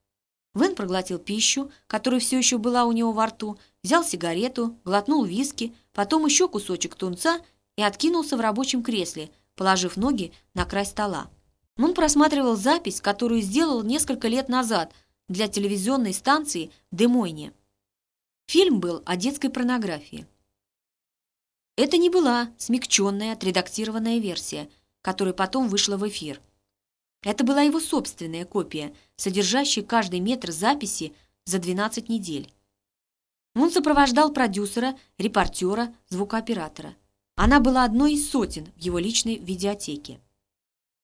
Вен проглотил пищу, которая все еще была у него во рту, взял сигарету, глотнул виски, потом еще кусочек тунца и откинулся в рабочем кресле, положив ноги на край стола. Он просматривал запись, которую сделал несколько лет назад для телевизионной станции «Демойне». Фильм был о детской порнографии. Это не была смягченная, отредактированная версия, которая потом вышла в эфир. Это была его собственная копия, содержащая каждый метр записи за 12 недель. Он сопровождал продюсера, репортера, звукооператора. Она была одной из сотен в его личной видеотеке.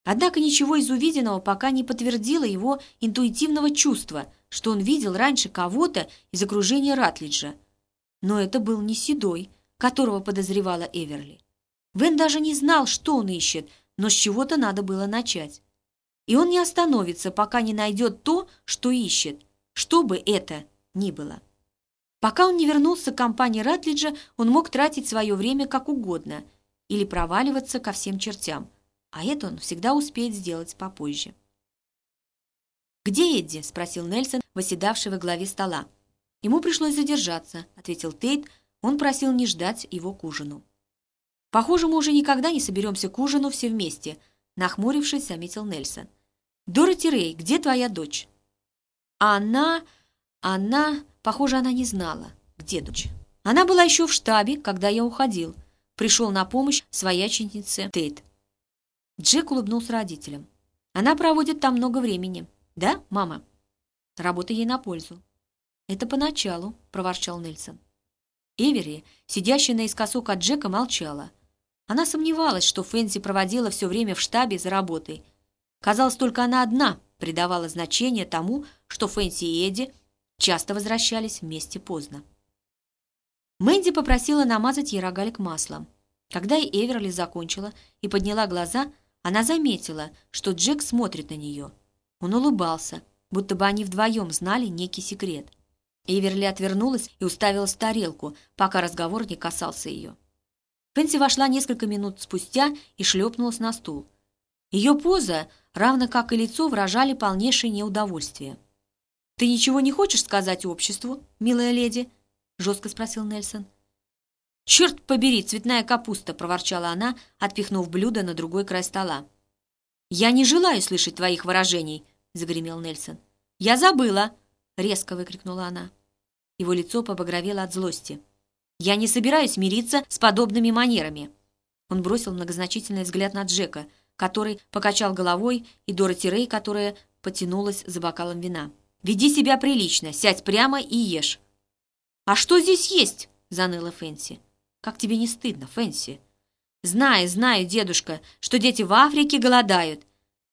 Однако ничего из увиденного пока не подтвердило его интуитивного чувства, что он видел раньше кого-то из окружения Ратлиджа. Но это был не Седой, которого подозревала Эверли. Вен даже не знал, что он ищет, но с чего-то надо было начать. И он не остановится, пока не найдет то, что ищет, что бы это ни было. Пока он не вернулся к компании Ратлиджа, он мог тратить свое время как угодно или проваливаться ко всем чертям, а это он всегда успеет сделать попозже. «Где Эдди?» – спросил Нельсон, восседавший во главе стола. «Ему пришлось задержаться», – ответил Тейт, он просил не ждать его к ужину. «Похоже, мы уже никогда не соберемся к ужину все вместе», нахмурившись, заметил Нельсон. «Дороти Рэй, где твоя дочь?» Она... она... Похоже, она не знала, где дочь. Она была еще в штабе, когда я уходил. Пришел на помощь свояченице Тейт. Джек улыбнулся родителям. Она проводит там много времени. Да, мама? Работа ей на пользу. Это поначалу, проворчал Нельсон. Эвери, сидящая наискосок от Джека, молчала. Она сомневалась, что Фэнси проводила все время в штабе за работой. Казалось, только она одна придавала значение тому, что Фэнси и Эдди часто возвращались вместе поздно. Мэнди попросила намазать ей рогалик маслом. Когда Эверли закончила и подняла глаза, она заметила, что Джек смотрит на нее. Он улыбался, будто бы они вдвоем знали некий секрет. Эверли отвернулась и уставилась в тарелку, пока разговор не касался ее. Фэнси вошла несколько минут спустя и шлепнулась на стул. Ее поза, равно как и лицо, выражали полнейшее неудовольствие. «Ты ничего не хочешь сказать обществу, милая леди?» — жестко спросил Нельсон. «Черт побери, цветная капуста!» — проворчала она, отпихнув блюдо на другой край стола. «Я не желаю слышать твоих выражений!» — загремел Нельсон. «Я забыла!» — резко выкрикнула она. Его лицо побагровело от злости. «Я не собираюсь мириться с подобными манерами!» Он бросил многозначительный взгляд на Джека, который покачал головой, и Дороти Рэй, которая потянулась за бокалом вина. «Веди себя прилично, сядь прямо и ешь!» «А что здесь есть?» — заныла Фэнси. «Как тебе не стыдно, Фэнси?» «Знаю, знаю, дедушка, что дети в Африке голодают.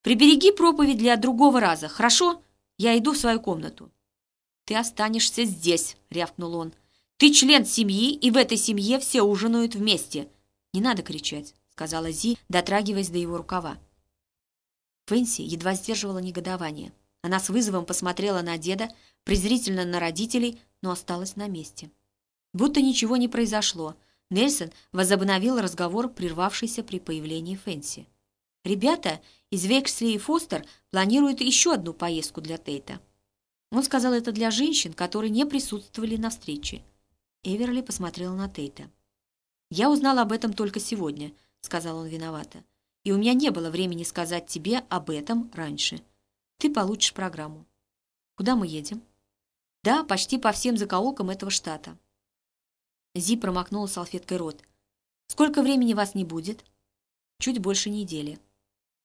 Прибереги проповедь для другого раза, хорошо? Я иду в свою комнату». «Ты останешься здесь», — рявкнул он. «Ты член семьи, и в этой семье все ужинают вместе». «Не надо кричать», — сказала Зи, дотрагиваясь до его рукава. Фэнси едва сдерживала негодование. Она с вызовом посмотрела на деда, презрительно на родителей, но осталась на месте. Будто ничего не произошло, Нельсон возобновил разговор, прервавшийся при появлении Фэнси. Ребята из Вексли и Фостер планируют еще одну поездку для Тейта. Он сказал это для женщин, которые не присутствовали на встрече. Эверли посмотрела на Тейта. «Я узнал об этом только сегодня», — сказал он виновато. «И у меня не было времени сказать тебе об этом раньше. Ты получишь программу. Куда мы едем?» «Да, почти по всем закоулкам этого штата». Зи промокнула салфеткой рот. «Сколько времени вас не будет?» «Чуть больше недели».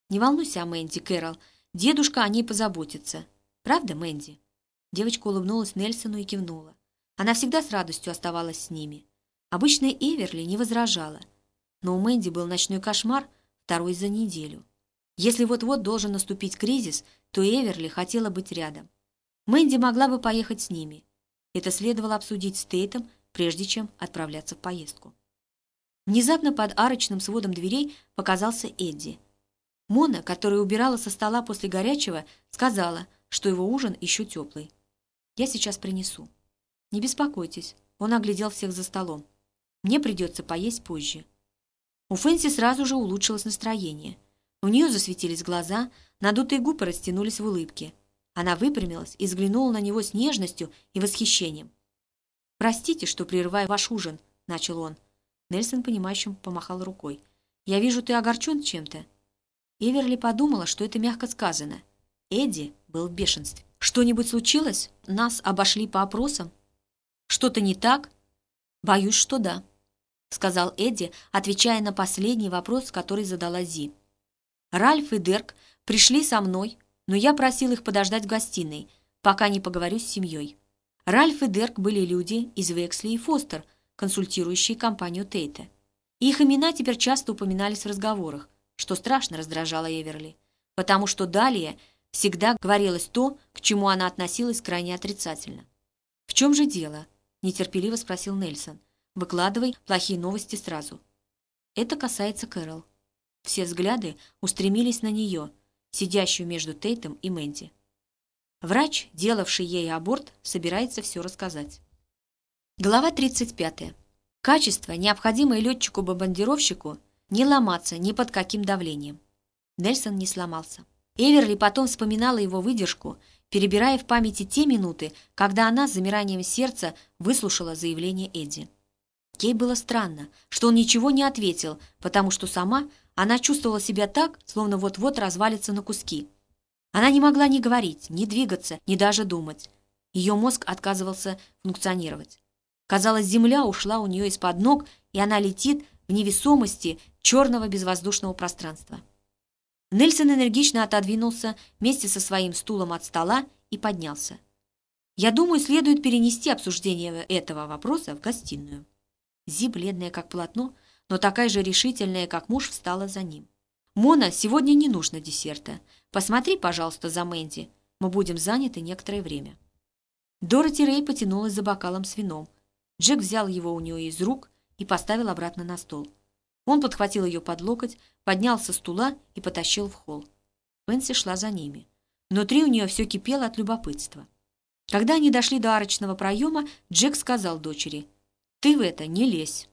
«Не волнуйся Мэнди, Кэрол. Дедушка о ней позаботится. Правда, Мэнди?» Девочка улыбнулась Нельсону и кивнула. Она всегда с радостью оставалась с ними. Обычно Эверли не возражала. Но у Мэнди был ночной кошмар, второй за неделю. Если вот-вот должен наступить кризис, то Эверли хотела быть рядом. Мэнди могла бы поехать с ними. Это следовало обсудить с Тейтом, прежде чем отправляться в поездку. Внезапно под арочным сводом дверей показался Эдди. Мона, которая убирала со стола после горячего, сказала, что его ужин еще теплый. «Я сейчас принесу». «Не беспокойтесь», — он оглядел всех за столом. «Мне придется поесть позже». У Фэнси сразу же улучшилось настроение. У нее засветились глаза, надутые губы растянулись в улыбке. Она выпрямилась и взглянула на него с нежностью и восхищением. «Простите, что прерываю ваш ужин», — начал он. Нельсон, понимающим, помахал рукой. «Я вижу, ты огорчен чем-то». Эверли подумала, что это мягко сказано. Эдди был в бешенстве. «Что-нибудь случилось? Нас обошли по опросам? Что-то не так?» «Боюсь, что да», — сказал Эдди, отвечая на последний вопрос, который задала Зи. «Ральф и Дерк пришли со мной, но я просил их подождать в гостиной, пока не поговорю с семьей. Ральф и Дерк были люди из Вексли и Фостер, консультирующие компанию Тейта. Их имена теперь часто упоминались в разговорах, что страшно раздражало Эверли, потому что далее всегда говорилось то, к чему она относилась крайне отрицательно. «В чем же дело?» – нетерпеливо спросил Нельсон. «Выкладывай плохие новости сразу». Это касается Кэрол. Все взгляды устремились на нее, сидящую между Тейтом и Мэнди. Врач, делавший ей аборт, собирается все рассказать. Глава 35. Качество, необходимое летчику-бомбардировщику, не ломаться ни под каким давлением. Нельсон не сломался. Эверли потом вспоминала его выдержку, перебирая в памяти те минуты, когда она с замиранием сердца выслушала заявление Эдди. Ей было странно, что он ничего не ответил, потому что сама она чувствовала себя так, словно вот-вот развалится на куски – она не могла ни говорить, ни двигаться, ни даже думать. Ее мозг отказывался функционировать. Казалось, земля ушла у нее из-под ног, и она летит в невесомости черного безвоздушного пространства. Нельсон энергично отодвинулся вместе со своим стулом от стола и поднялся. «Я думаю, следует перенести обсуждение этого вопроса в гостиную». Зи, бледная как полотно, но такая же решительная, как муж, встала за ним. «Мона, сегодня не нужно десерта. Посмотри, пожалуйста, за Мэнди. Мы будем заняты некоторое время». Дороти Рэй потянулась за бокалом с вином. Джек взял его у нее из рук и поставил обратно на стол. Он подхватил ее под локоть, поднялся с стула и потащил в холл. Пенси шла за ними. Внутри у нее все кипело от любопытства. Когда они дошли до арочного проема, Джек сказал дочери, «Ты в это не лезь».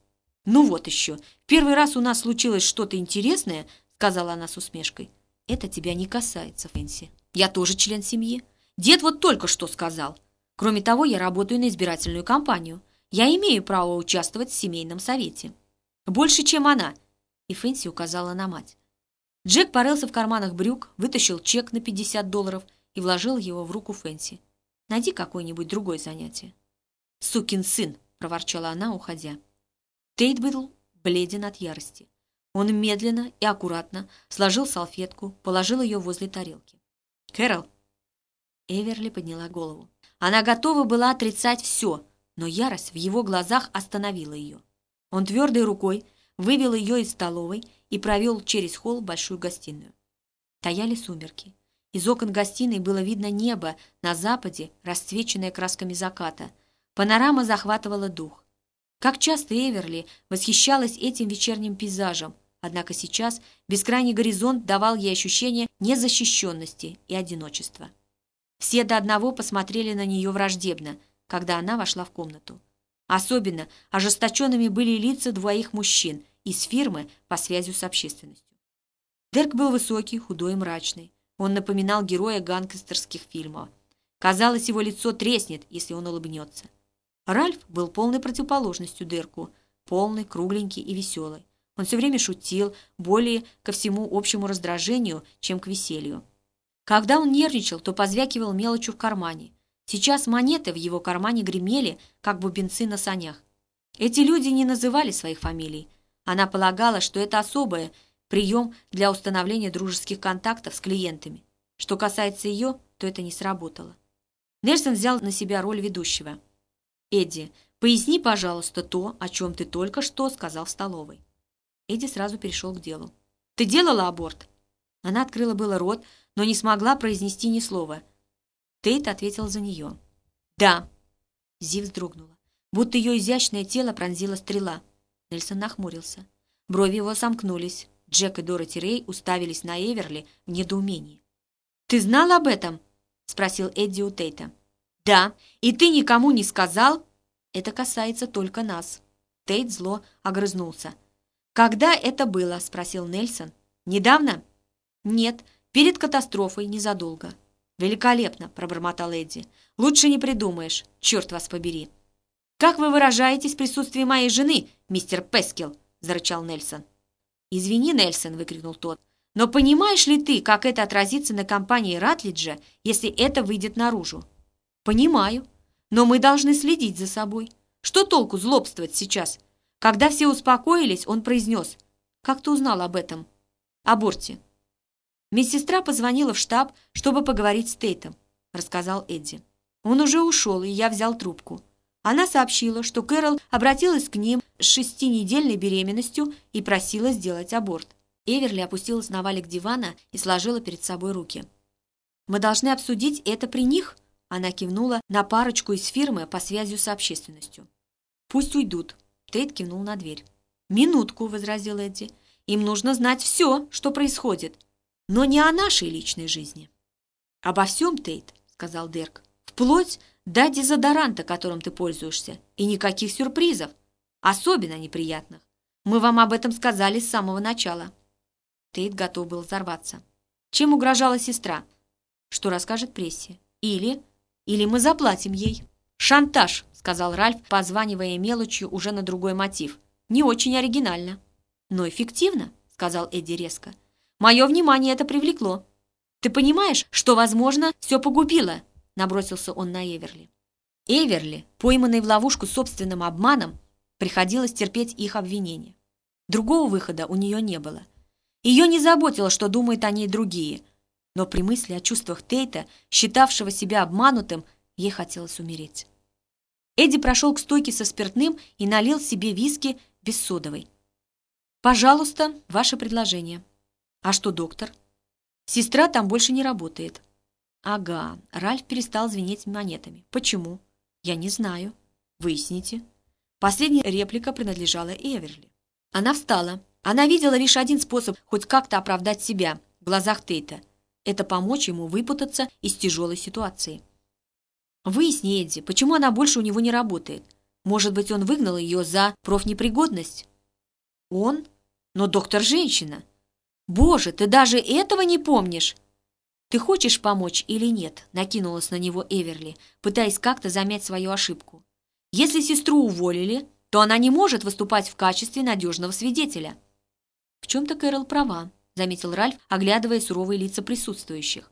«Ну вот еще, первый раз у нас случилось что-то интересное, — сказала она с усмешкой. «Это тебя не касается, Фэнси. Я тоже член семьи. Дед вот только что сказал. Кроме того, я работаю на избирательную кампанию. Я имею право участвовать в семейном совете. Больше, чем она». И Фэнси указала на мать. Джек порылся в карманах брюк, вытащил чек на 50 долларов и вложил его в руку Фэнси. «Найди какое-нибудь другое занятие». «Сукин сын!» — проворчала она, уходя. Тейт был бледен от ярости. Он медленно и аккуратно сложил салфетку, положил ее возле тарелки. «Кэрол!» Эверли подняла голову. Она готова была отрицать все, но ярость в его глазах остановила ее. Он твердой рукой вывел ее из столовой и провел через холл большую гостиную. Таяли сумерки. Из окон гостиной было видно небо на западе, расцвеченное красками заката. Панорама захватывала дух. Как часто Эверли восхищалась этим вечерним пейзажем, Однако сейчас бескрайний горизонт давал ей ощущение незащищенности и одиночества. Все до одного посмотрели на нее враждебно, когда она вошла в комнату. Особенно ожесточенными были лица двоих мужчин из фирмы по связи с общественностью. Дерк был высокий, худой и мрачный. Он напоминал героя гангстерских фильмов. Казалось, его лицо треснет, если он улыбнется. Ральф был полной противоположностью Дерку, полный, кругленький и веселый. Он все время шутил, более ко всему общему раздражению, чем к веселью. Когда он нервничал, то позвякивал мелочью в кармане. Сейчас монеты в его кармане гремели, как бубенцы на санях. Эти люди не называли своих фамилий. Она полагала, что это особый прием для установления дружеских контактов с клиентами. Что касается ее, то это не сработало. Нельсон взял на себя роль ведущего. «Эдди, поясни, пожалуйста, то, о чем ты только что сказал в столовой». Эдди сразу перешел к делу. «Ты делала аборт?» Она открыла было рот, но не смогла произнести ни слова. Тейт ответил за нее. «Да». Зив вздрогнула, будто ее изящное тело пронзила стрела. Нельсон нахмурился. Брови его сомкнулись. Джек и Дороти Рэй уставились на Эверли в недоумении. «Ты знал об этом?» — спросил Эдди у Тейта. «Да, и ты никому не сказал?» «Это касается только нас». Тейт зло огрызнулся. «Когда это было?» — спросил Нельсон. «Недавно?» «Нет, перед катастрофой незадолго». «Великолепно!» — пробормотал Эдди. «Лучше не придумаешь, черт вас побери!» «Как вы выражаетесь в присутствии моей жены, мистер Пескил?» — зарычал Нельсон. «Извини, Нельсон!» — выкрикнул тот. «Но понимаешь ли ты, как это отразится на компании Ратлиджа, если это выйдет наружу?» «Понимаю. Но мы должны следить за собой. Что толку злобствовать сейчас?» Когда все успокоились, он произнес. «Как ты узнал об этом?» «Аборте». Медсестра позвонила в штаб, чтобы поговорить с Тейтом, рассказал Эдди. Он уже ушел, и я взял трубку. Она сообщила, что Кэрол обратилась к ним с шестинедельной беременностью и просила сделать аборт. Эверли опустилась на валик дивана и сложила перед собой руки. «Мы должны обсудить это при них?» Она кивнула на парочку из фирмы по связи с общественностью. «Пусть уйдут». Тейт кивнул на дверь. «Минутку», — возразил Эдди. «Им нужно знать все, что происходит, но не о нашей личной жизни». «Обо всем, Тейт», — сказал Дерк. «Вплоть до дезодоранта, которым ты пользуешься, и никаких сюрпризов, особенно неприятных. Мы вам об этом сказали с самого начала». Тейт готов был взорваться. Чем угрожала сестра? Что расскажет прессе? Или... Или мы заплатим ей. «Шантаж», — сказал Ральф, позванивая мелочью уже на другой мотив. «Не очень оригинально». «Но эффективно», — сказал Эдди резко. «Мое внимание это привлекло. Ты понимаешь, что, возможно, все погубило?» Набросился он на Эверли. Эверли, пойманный в ловушку собственным обманом, приходилось терпеть их обвинения. Другого выхода у нее не было. Ее не заботило, что думают о ней другие, но при мысли о чувствах Тейта, считавшего себя обманутым, ей хотелось умереть. Эдди прошел к стойке со спиртным и налил себе виски без содовой. «Пожалуйста, ваше предложение». «А что, доктор?» «Сестра там больше не работает». «Ага». Ральф перестал звенеть монетами. «Почему?» «Я не знаю». «Выясните». Последняя реплика принадлежала Эверли. Она встала. Она видела лишь один способ хоть как-то оправдать себя в глазах Тейта. Это помочь ему выпутаться из тяжелой ситуации. Выясни, Эдди, почему она больше у него не работает. Может быть, он выгнал ее за профнепригодность? Он? Но доктор женщина. Боже, ты даже этого не помнишь? Ты хочешь помочь или нет? Накинулась на него Эверли, пытаясь как-то замять свою ошибку. Если сестру уволили, то она не может выступать в качестве надежного свидетеля. В чем-то Кэрол права, заметил Ральф, оглядывая суровые лица присутствующих.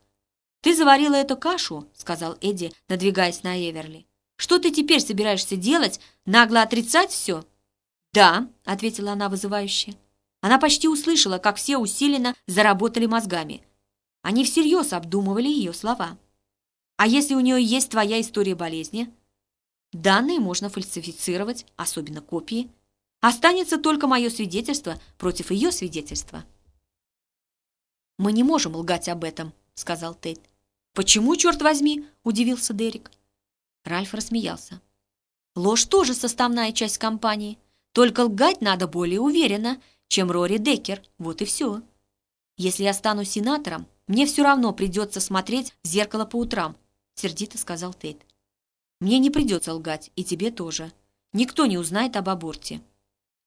«Ты заварила эту кашу», — сказал Эдди, надвигаясь на Эверли. «Что ты теперь собираешься делать? Нагло отрицать все?» «Да», — ответила она вызывающе. Она почти услышала, как все усиленно заработали мозгами. Они всерьез обдумывали ее слова. «А если у нее есть твоя история болезни?» «Данные можно фальсифицировать, особенно копии. Останется только мое свидетельство против ее свидетельства». «Мы не можем лгать об этом», — сказал Тейт. «Почему, черт возьми?» – удивился Дерек. Ральф рассмеялся. «Ложь тоже составная часть компании. Только лгать надо более уверенно, чем Рори Деккер. Вот и все. Если я стану сенатором, мне все равно придется смотреть в зеркало по утрам, сердито сказал Тейт. Мне не придется лгать, и тебе тоже. Никто не узнает об аборте.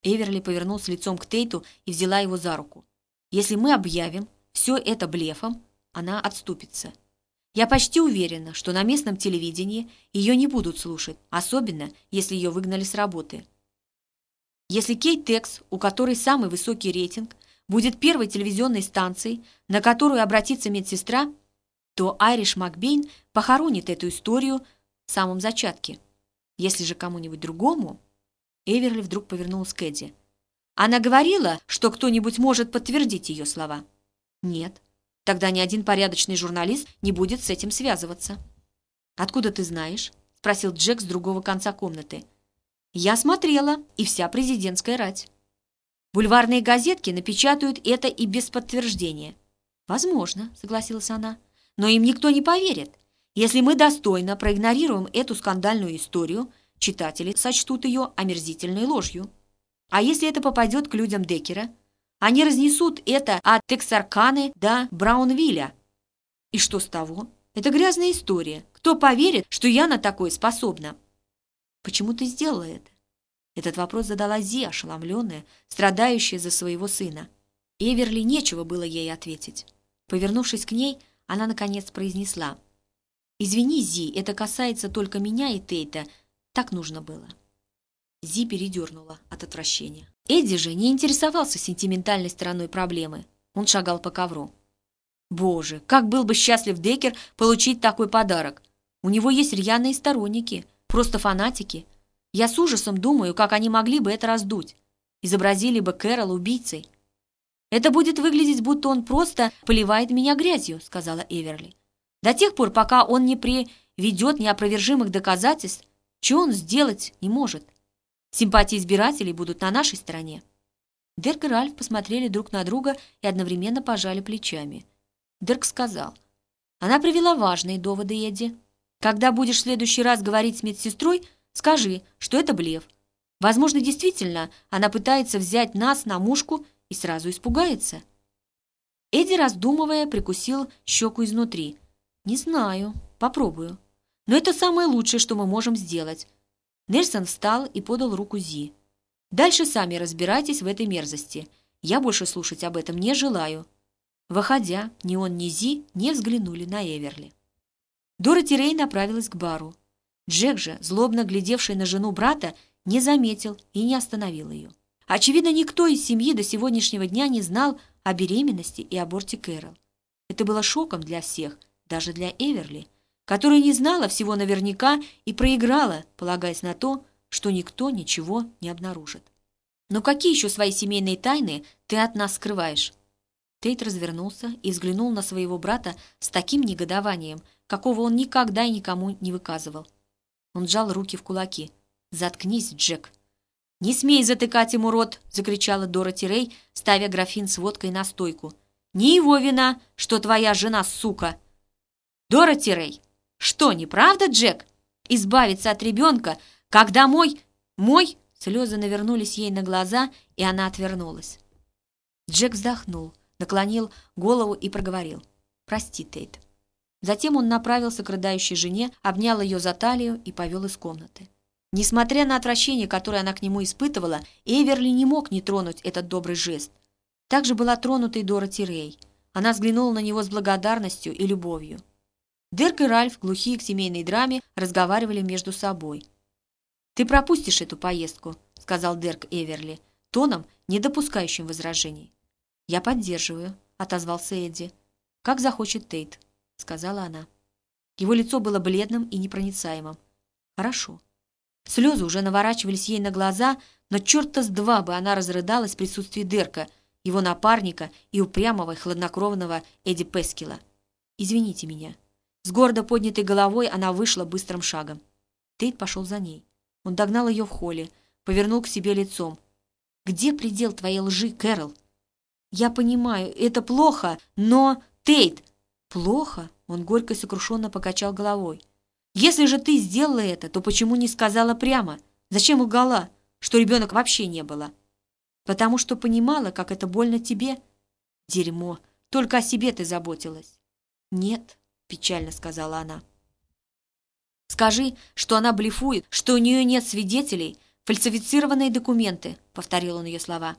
Эверли повернулся лицом к Тейту и взяла его за руку. Если мы объявим все это блефом, она отступится. Я почти уверена, что на местном телевидении ее не будут слушать, особенно если ее выгнали с работы. Если Кейт Текс, у которой самый высокий рейтинг, будет первой телевизионной станцией, на которую обратится медсестра, то Айриш Макбейн похоронит эту историю в самом зачатке. Если же кому-нибудь другому... Эверли вдруг повернулась к Эдди. Она говорила, что кто-нибудь может подтвердить ее слова? Нет. Тогда ни один порядочный журналист не будет с этим связываться. «Откуда ты знаешь?» — спросил Джек с другого конца комнаты. «Я смотрела, и вся президентская рать». «Бульварные газетки напечатают это и без подтверждения». «Возможно», — согласилась она. «Но им никто не поверит. Если мы достойно проигнорируем эту скандальную историю, читатели сочтут ее омерзительной ложью. А если это попадет к людям Деккера, они разнесут это от Тексарканы до Браунвилля. И что с того? Это грязная история. Кто поверит, что я на такое способна? Почему ты сделала это? Этот вопрос задала Зи, ошеломленная, страдающая за своего сына. Эверли нечего было ей ответить. Повернувшись к ней, она наконец произнесла. «Извини, Зи, это касается только меня и Тейта. Так нужно было». Зи передернула от отвращения. Эдди же не интересовался сентиментальной стороной проблемы. Он шагал по ковру. Боже, как был бы счастлив Деккер получить такой подарок. У него есть рьяные сторонники, просто фанатики. Я с ужасом думаю, как они могли бы это раздуть. Изобразили бы Кэрол убийцей. «Это будет выглядеть, будто он просто поливает меня грязью», — сказала Эверли. До тех пор, пока он не приведет неопровержимых доказательств, что он сделать не может. Симпатии избирателей будут на нашей стороне. Дерк и Ральф посмотрели друг на друга и одновременно пожали плечами. Дерк сказал, «Она привела важные доводы, Эдди. Когда будешь в следующий раз говорить с медсестрой, скажи, что это блеф. Возможно, действительно, она пытается взять нас на мушку и сразу испугается». Эдди, раздумывая, прикусил щеку изнутри – «Не знаю. Попробую. Но это самое лучшее, что мы можем сделать». Нельсон встал и подал руку Зи. «Дальше сами разбирайтесь в этой мерзости. Я больше слушать об этом не желаю». Выходя, ни он, ни Зи не взглянули на Эверли. Дороти Рей направилась к бару. Джек же, злобно глядевший на жену брата, не заметил и не остановил ее. Очевидно, никто из семьи до сегодняшнего дня не знал о беременности и аборте Кэрол. Это было шоком для всех, даже для Эверли, которая не знала всего наверняка и проиграла, полагаясь на то, что никто ничего не обнаружит. «Но какие еще свои семейные тайны ты от нас скрываешь?» Тейт развернулся и взглянул на своего брата с таким негодованием, какого он никогда и никому не выказывал. Он сжал руки в кулаки. «Заткнись, Джек!» «Не смей затыкать ему рот!» — закричала Дороти Рей, ставя графин с водкой на стойку. «Не его вина, что твоя жена сука!» Дороти Рэй, что, неправда, Джек? Избавиться от ребенка, когда мой... Мой... Слезы навернулись ей на глаза, и она отвернулась. Джек вздохнул, наклонил голову и проговорил. «Прости, Тейт». Затем он направился к рыдающей жене, обнял ее за талию и повел из комнаты. Несмотря на отвращение, которое она к нему испытывала, Эверли не мог не тронуть этот добрый жест. Также была тронута и Дороти Рэй. Она взглянула на него с благодарностью и любовью. Дерк и Ральф, глухие к семейной драме, разговаривали между собой. «Ты пропустишь эту поездку», — сказал Дерк Эверли, тоном, не допускающим возражений. «Я поддерживаю», — отозвался Эдди. «Как захочет Тейт», — сказала она. Его лицо было бледным и непроницаемым. «Хорошо». Слезы уже наворачивались ей на глаза, но черта с два бы она разрыдалась в присутствии Дерка, его напарника и упрямого и хладнокровного Эдди Пескила. «Извините меня», с гордо поднятой головой она вышла быстрым шагом. Тейт пошел за ней. Он догнал ее в холле, повернул к себе лицом. «Где предел твоей лжи, Кэрол?» «Я понимаю, это плохо, но...» «Тейт!» «Плохо?» Он горько и сокрушенно покачал головой. «Если же ты сделала это, то почему не сказала прямо? Зачем лгала, что ребенок вообще не было?» Потому что понимала, как это больно тебе? Дерьмо. Только о себе ты заботилась. Нет, печально сказала она. Скажи, что она блефует, что у нее нет свидетелей, фальсифицированные документы, повторил он ее слова.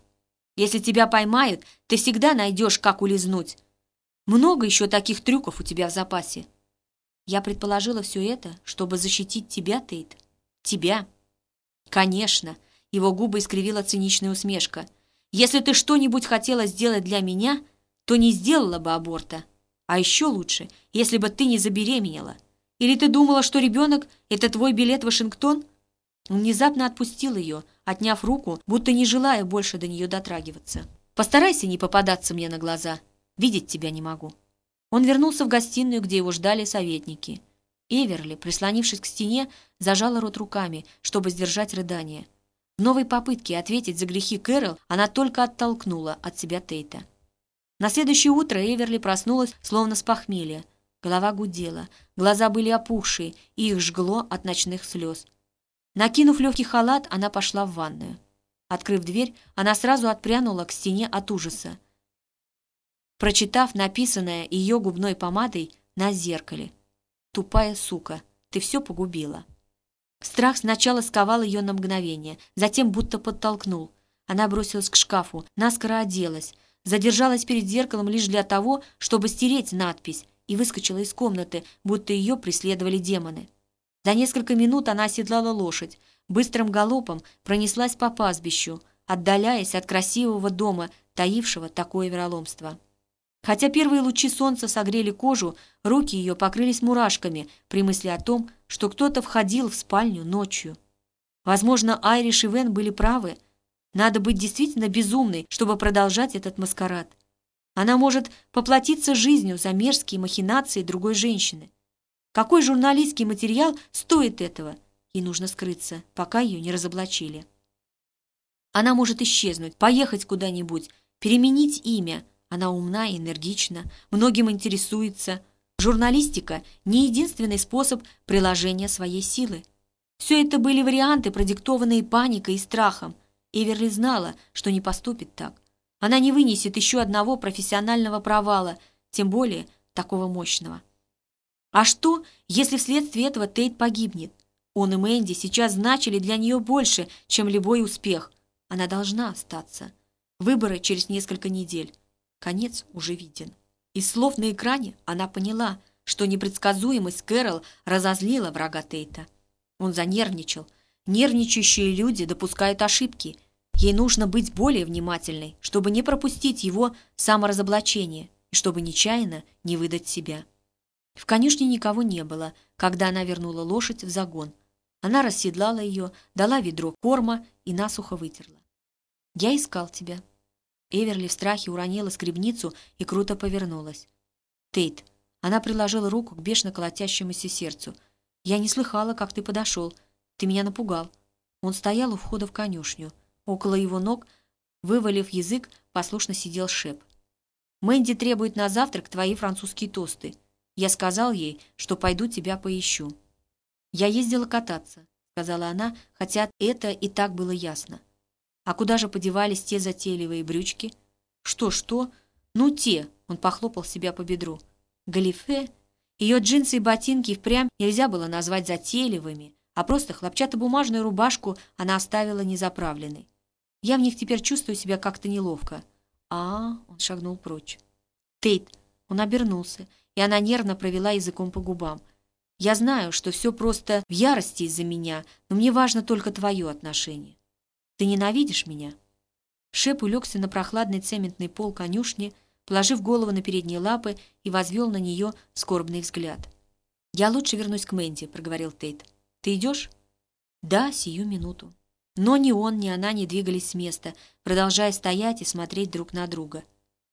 Если тебя поймают, ты всегда найдешь, как улизнуть. Много еще таких трюков у тебя в запасе. Я предположила все это, чтобы защитить тебя, Тейт. Тебя. Конечно. Его губы искривила циничная усмешка. Если ты что-нибудь хотела сделать для меня, то не сделала бы аборта. А еще лучше, если бы ты не забеременела. Или ты думала, что ребенок — это твой билет в Вашингтон? Он внезапно отпустил ее, отняв руку, будто не желая больше до нее дотрагиваться. «Постарайся не попадаться мне на глаза. Видеть тебя не могу». Он вернулся в гостиную, где его ждали советники. Эверли, прислонившись к стене, зажала рот руками, чтобы сдержать рыдание. В новой попытке ответить за грехи Кэрол она только оттолкнула от себя Тейта. На следующее утро Эверли проснулась, словно с похмелья. Голова гудела, глаза были опухшие, и их жгло от ночных слез. Накинув легкий халат, она пошла в ванную. Открыв дверь, она сразу отпрянула к стене от ужаса, прочитав написанное ее губной помадой на зеркале. «Тупая сука, ты все погубила». Страх сначала сковал ее на мгновение, затем будто подтолкнул. Она бросилась к шкафу, наскоро оделась, задержалась перед зеркалом лишь для того, чтобы стереть надпись, и выскочила из комнаты, будто ее преследовали демоны. За несколько минут она оседлала лошадь, быстрым галопом пронеслась по пастбищу, отдаляясь от красивого дома, таившего такое вероломство. Хотя первые лучи солнца согрели кожу, руки ее покрылись мурашками при мысли о том, что кто-то входил в спальню ночью. Возможно, Айриш и Вен были правы. Надо быть действительно безумной, чтобы продолжать этот маскарад. Она может поплатиться жизнью за мерзкие махинации другой женщины. Какой журналистский материал стоит этого? Ей нужно скрыться, пока ее не разоблачили. Она может исчезнуть, поехать куда-нибудь, переменить имя. Она умна и энергична, многим интересуется. Журналистика – не единственный способ приложения своей силы. Все это были варианты, продиктованные паникой и страхом. Эверли знала, что не поступит так. Она не вынесет еще одного профессионального провала, тем более такого мощного. А что, если вследствие этого Тейт погибнет? Он и Мэнди сейчас значили для нее больше, чем любой успех. Она должна остаться. Выборы через несколько недель. Конец уже виден. Из слов на экране она поняла, что непредсказуемость Кэрол разозлила врага Тейта. Он занервничал. Нервничающие люди допускают ошибки – Ей нужно быть более внимательной, чтобы не пропустить его саморазоблачение и чтобы нечаянно не выдать себя. В конюшне никого не было, когда она вернула лошадь в загон. Она расседлала ее, дала ведро корма и насухо вытерла. «Я искал тебя». Эверли в страхе уронила скребницу и круто повернулась. «Тейт». Она приложила руку к бешено колотящемуся сердцу. «Я не слыхала, как ты подошел. Ты меня напугал». Он стоял у входа в конюшню. Около его ног, вывалив язык, послушно сидел Шеп. «Мэнди требует на завтрак твои французские тосты. Я сказал ей, что пойду тебя поищу». «Я ездила кататься», — сказала она, хотя это и так было ясно. «А куда же подевались те затейливые брючки?» «Что-что? Ну, те!» — он похлопал себя по бедру. «Галифе?» Ее джинсы и ботинки впрямь нельзя было назвать затейливыми, а просто хлопчатобумажную рубашку она оставила незаправленной. Я в них теперь чувствую себя как-то неловко. А, он шагнул прочь. Тейт, он обернулся, и она нервно провела языком по губам. Я знаю, что все просто в ярости из-за меня, но мне важно только твое отношение. Ты ненавидишь меня?» Шеп улегся на прохладный цементный пол конюшни, положив голову на передние лапы и возвел на нее скорбный взгляд. «Я лучше вернусь к Мэнди», — проговорил Тейт. «Ты идешь?» «Да, сию минуту». Но ни он, ни она не двигались с места, продолжая стоять и смотреть друг на друга.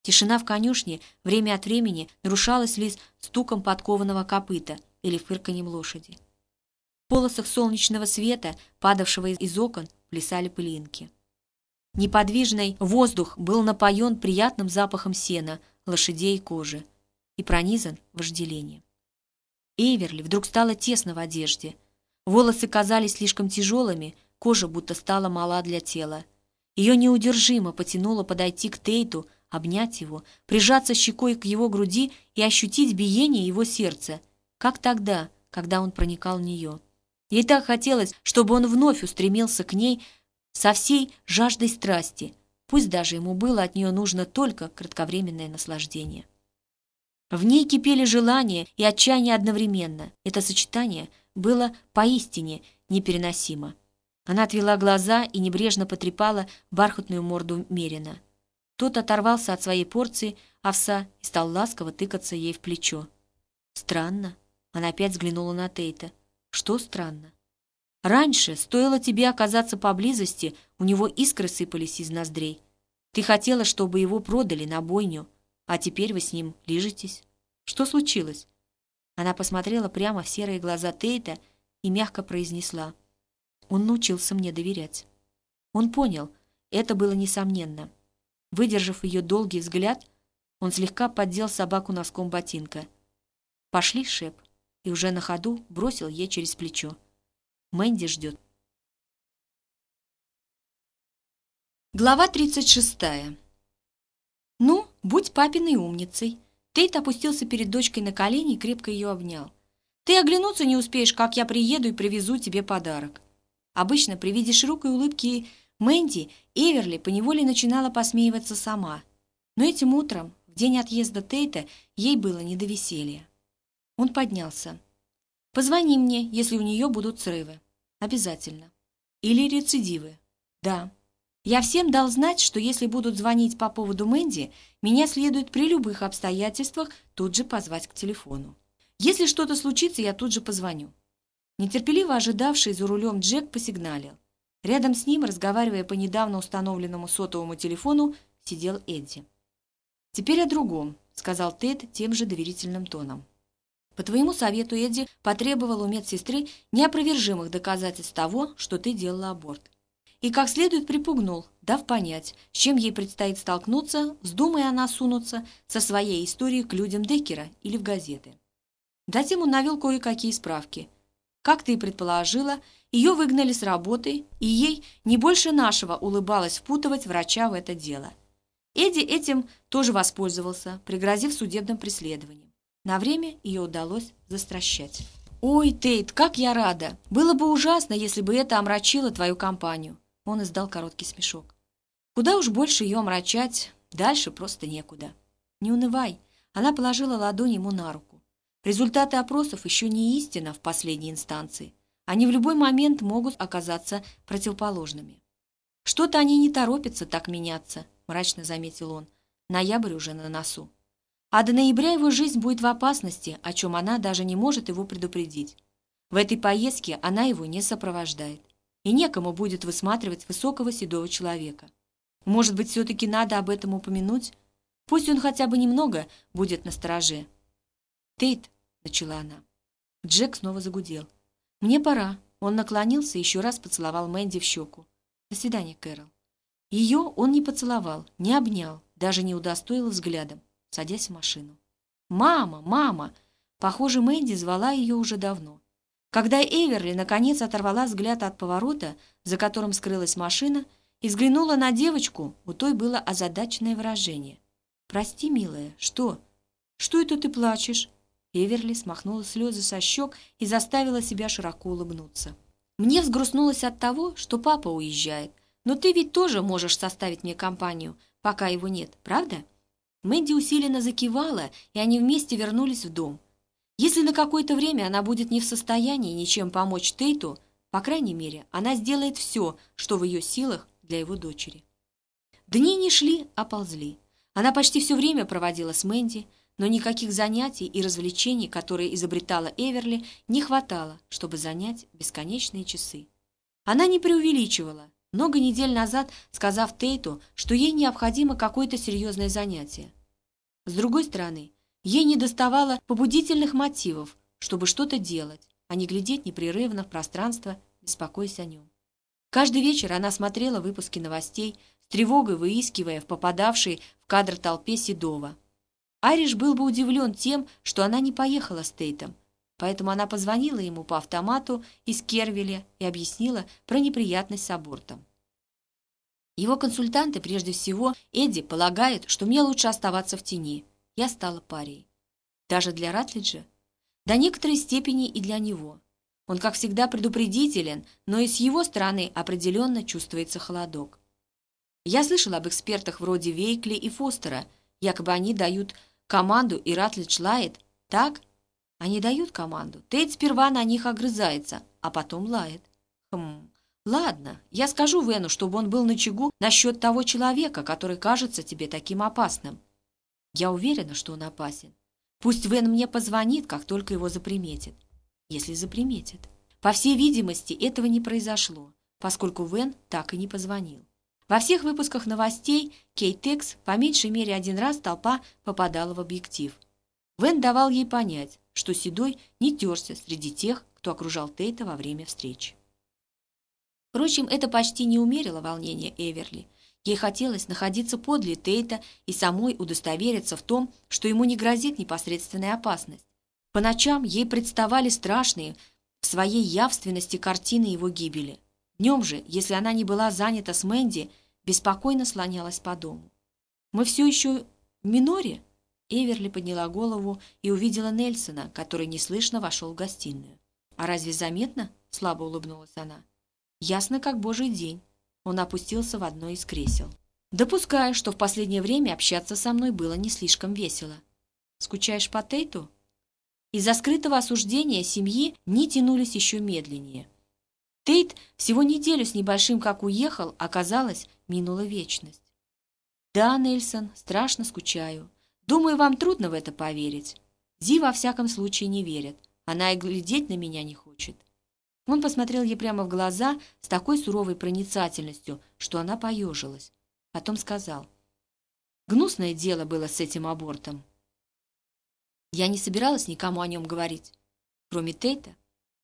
Тишина в конюшне время от времени нарушалась лишь стуком подкованного копыта или фырканьем лошади. В полосах солнечного света, падавшего из окон, плясали пылинки. Неподвижный воздух был напоен приятным запахом сена, лошадей и кожи и пронизан вожделением. Эйверли вдруг стало тесно в одежде. Волосы казались слишком тяжелыми, Кожа будто стала мала для тела. Ее неудержимо потянуло подойти к Тейту, обнять его, прижаться щекой к его груди и ощутить биение его сердца, как тогда, когда он проникал в нее. Ей так хотелось, чтобы он вновь устремился к ней со всей жаждой страсти, пусть даже ему было от нее нужно только кратковременное наслаждение. В ней кипели желания и отчаяние одновременно. Это сочетание было поистине непереносимо. Она отвела глаза и небрежно потрепала бархатную морду Мерина. Тот оторвался от своей порции овса и стал ласково тыкаться ей в плечо. «Странно». Она опять взглянула на Тейта. «Что странно?» «Раньше, стоило тебе оказаться поблизости, у него искры сыпались из ноздрей. Ты хотела, чтобы его продали на бойню, а теперь вы с ним лижетесь. Что случилось?» Она посмотрела прямо в серые глаза Тейта и мягко произнесла. Он научился мне доверять. Он понял, это было несомненно. Выдержав ее долгий взгляд, он слегка поддел собаку носком ботинка. «Пошли, Шеп!» и уже на ходу бросил ей через плечо. Мэнди ждет. Глава 36. «Ну, будь папиной умницей!» Тейт опустился перед дочкой на колени и крепко ее обнял. «Ты оглянуться не успеешь, как я приеду и привезу тебе подарок». Обычно при виде широкой улыбки Мэнди Эверли поневоле начинала посмеиваться сама. Но этим утром, в день отъезда Тейта, ей было не до веселья. Он поднялся. «Позвони мне, если у нее будут срывы. Обязательно. Или рецидивы. Да. Я всем дал знать, что если будут звонить по поводу Мэнди, меня следует при любых обстоятельствах тут же позвать к телефону. Если что-то случится, я тут же позвоню. Нетерпеливо ожидавший за рулем Джек посигналил. Рядом с ним, разговаривая по недавно установленному сотовому телефону, сидел Эдди. «Теперь о другом», — сказал Тед тем же доверительным тоном. «По твоему совету Эдди потребовал у медсестры неопровержимых доказательств того, что ты делала аборт. И как следует припугнул, дав понять, с чем ей предстоит столкнуться, вздумая она сунуться со своей историей к людям Деккера или в газеты. Затем он навел кое-какие справки — как ты и предположила, ее выгнали с работы, и ей не больше нашего улыбалось впутывать врача в это дело. Эдди этим тоже воспользовался, пригрозив судебным преследованием. На время ее удалось застращать. «Ой, Тейт, как я рада! Было бы ужасно, если бы это омрачило твою компанию!» Он издал короткий смешок. «Куда уж больше ее омрачать, дальше просто некуда. Не унывай!» Она положила ладонь ему на руку. Результаты опросов еще не истина в последней инстанции. Они в любой момент могут оказаться противоположными. «Что-то они не торопятся так меняться», — мрачно заметил он. Ноябрь уже на носу. А до ноября его жизнь будет в опасности, о чем она даже не может его предупредить. В этой поездке она его не сопровождает. И некому будет высматривать высокого седого человека. Может быть, все-таки надо об этом упомянуть? Пусть он хотя бы немного будет настороже. «Тейт, начала она. Джек снова загудел. «Мне пора». Он наклонился и еще раз поцеловал Мэнди в щеку. «До свидания, Кэрол». Ее он не поцеловал, не обнял, даже не удостоил взглядом, садясь в машину. «Мама! Мама!» Похоже, Мэнди звала ее уже давно. Когда Эверли наконец оторвала взгляд от поворота, за которым скрылась машина, и взглянула на девочку, у той было озадаченное выражение. «Прости, милая, что? Что это ты плачешь?» Эверли смахнула слезы со щек и заставила себя широко улыбнуться. «Мне взгрустнулось от того, что папа уезжает. Но ты ведь тоже можешь составить мне компанию, пока его нет, правда?» Мэнди усиленно закивала, и они вместе вернулись в дом. Если на какое-то время она будет не в состоянии ничем помочь Тейту, по крайней мере, она сделает все, что в ее силах для его дочери. Дни не шли, а ползли. Она почти все время проводила с Мэнди, но никаких занятий и развлечений, которые изобретала Эверли, не хватало, чтобы занять бесконечные часы. Она не преувеличивала, много недель назад сказав Тейту, что ей необходимо какое-то серьезное занятие. С другой стороны, ей не доставало побудительных мотивов, чтобы что-то делать, а не глядеть непрерывно в пространство, беспокоясь о нем. Каждый вечер она смотрела выпуски новостей, с тревогой выискивая в попадавшей в кадр толпе Седова – Ариш был бы удивлен тем, что она не поехала с Тейтом, поэтому она позвонила ему по автомату из Кервеля и объяснила про неприятность с абортом. Его консультанты, прежде всего, Эдди, полагает, что мне лучше оставаться в тени. Я стала парией. Даже для Ратлиджа? До некоторой степени и для него. Он, как всегда, предупредителен, но и с его стороны определенно чувствуется холодок. Я слышал об экспертах вроде Вейкли и Фостера. Якобы они дают команду, и Ратлидж лает. Так? Они дают команду. Тейт сперва на них огрызается, а потом лает. Хм, ладно, я скажу Вену, чтобы он был начегу насчет того человека, который кажется тебе таким опасным. Я уверена, что он опасен. Пусть Вен мне позвонит, как только его заприметит. Если заприметит. По всей видимости, этого не произошло, поскольку Вен так и не позвонил. Во всех выпусках новостей Кейтекс по меньшей мере один раз толпа попадала в объектив. Вен давал ей понять, что Седой не терся среди тех, кто окружал Тейта во время встречи. Впрочем, это почти не умерило волнение Эверли. Ей хотелось находиться подле Тейта и самой удостовериться в том, что ему не грозит непосредственная опасность. По ночам ей представали страшные в своей явственности картины его гибели. Днем же, если она не была занята с Мэнди, беспокойно слонялась по дому. «Мы все еще в миноре?» Эверли подняла голову и увидела Нельсона, который неслышно вошел в гостиную. «А разве заметно?» — слабо улыбнулась она. «Ясно, как божий день». Он опустился в одно из кресел. «Допускаю, что в последнее время общаться со мной было не слишком весело. Скучаешь по Тейту?» Из-за скрытого осуждения семьи не тянулись еще медленнее. Тейт всего неделю с небольшим как уехал, оказалось, минула вечность. «Да, Нельсон, страшно скучаю. Думаю, вам трудно в это поверить. Зи во всяком случае не верит. Она и глядеть на меня не хочет. Он посмотрел ей прямо в глаза с такой суровой проницательностью, что она поежилась. Потом сказал. Гнусное дело было с этим абортом. Я не собиралась никому о нем говорить, кроме Тейта.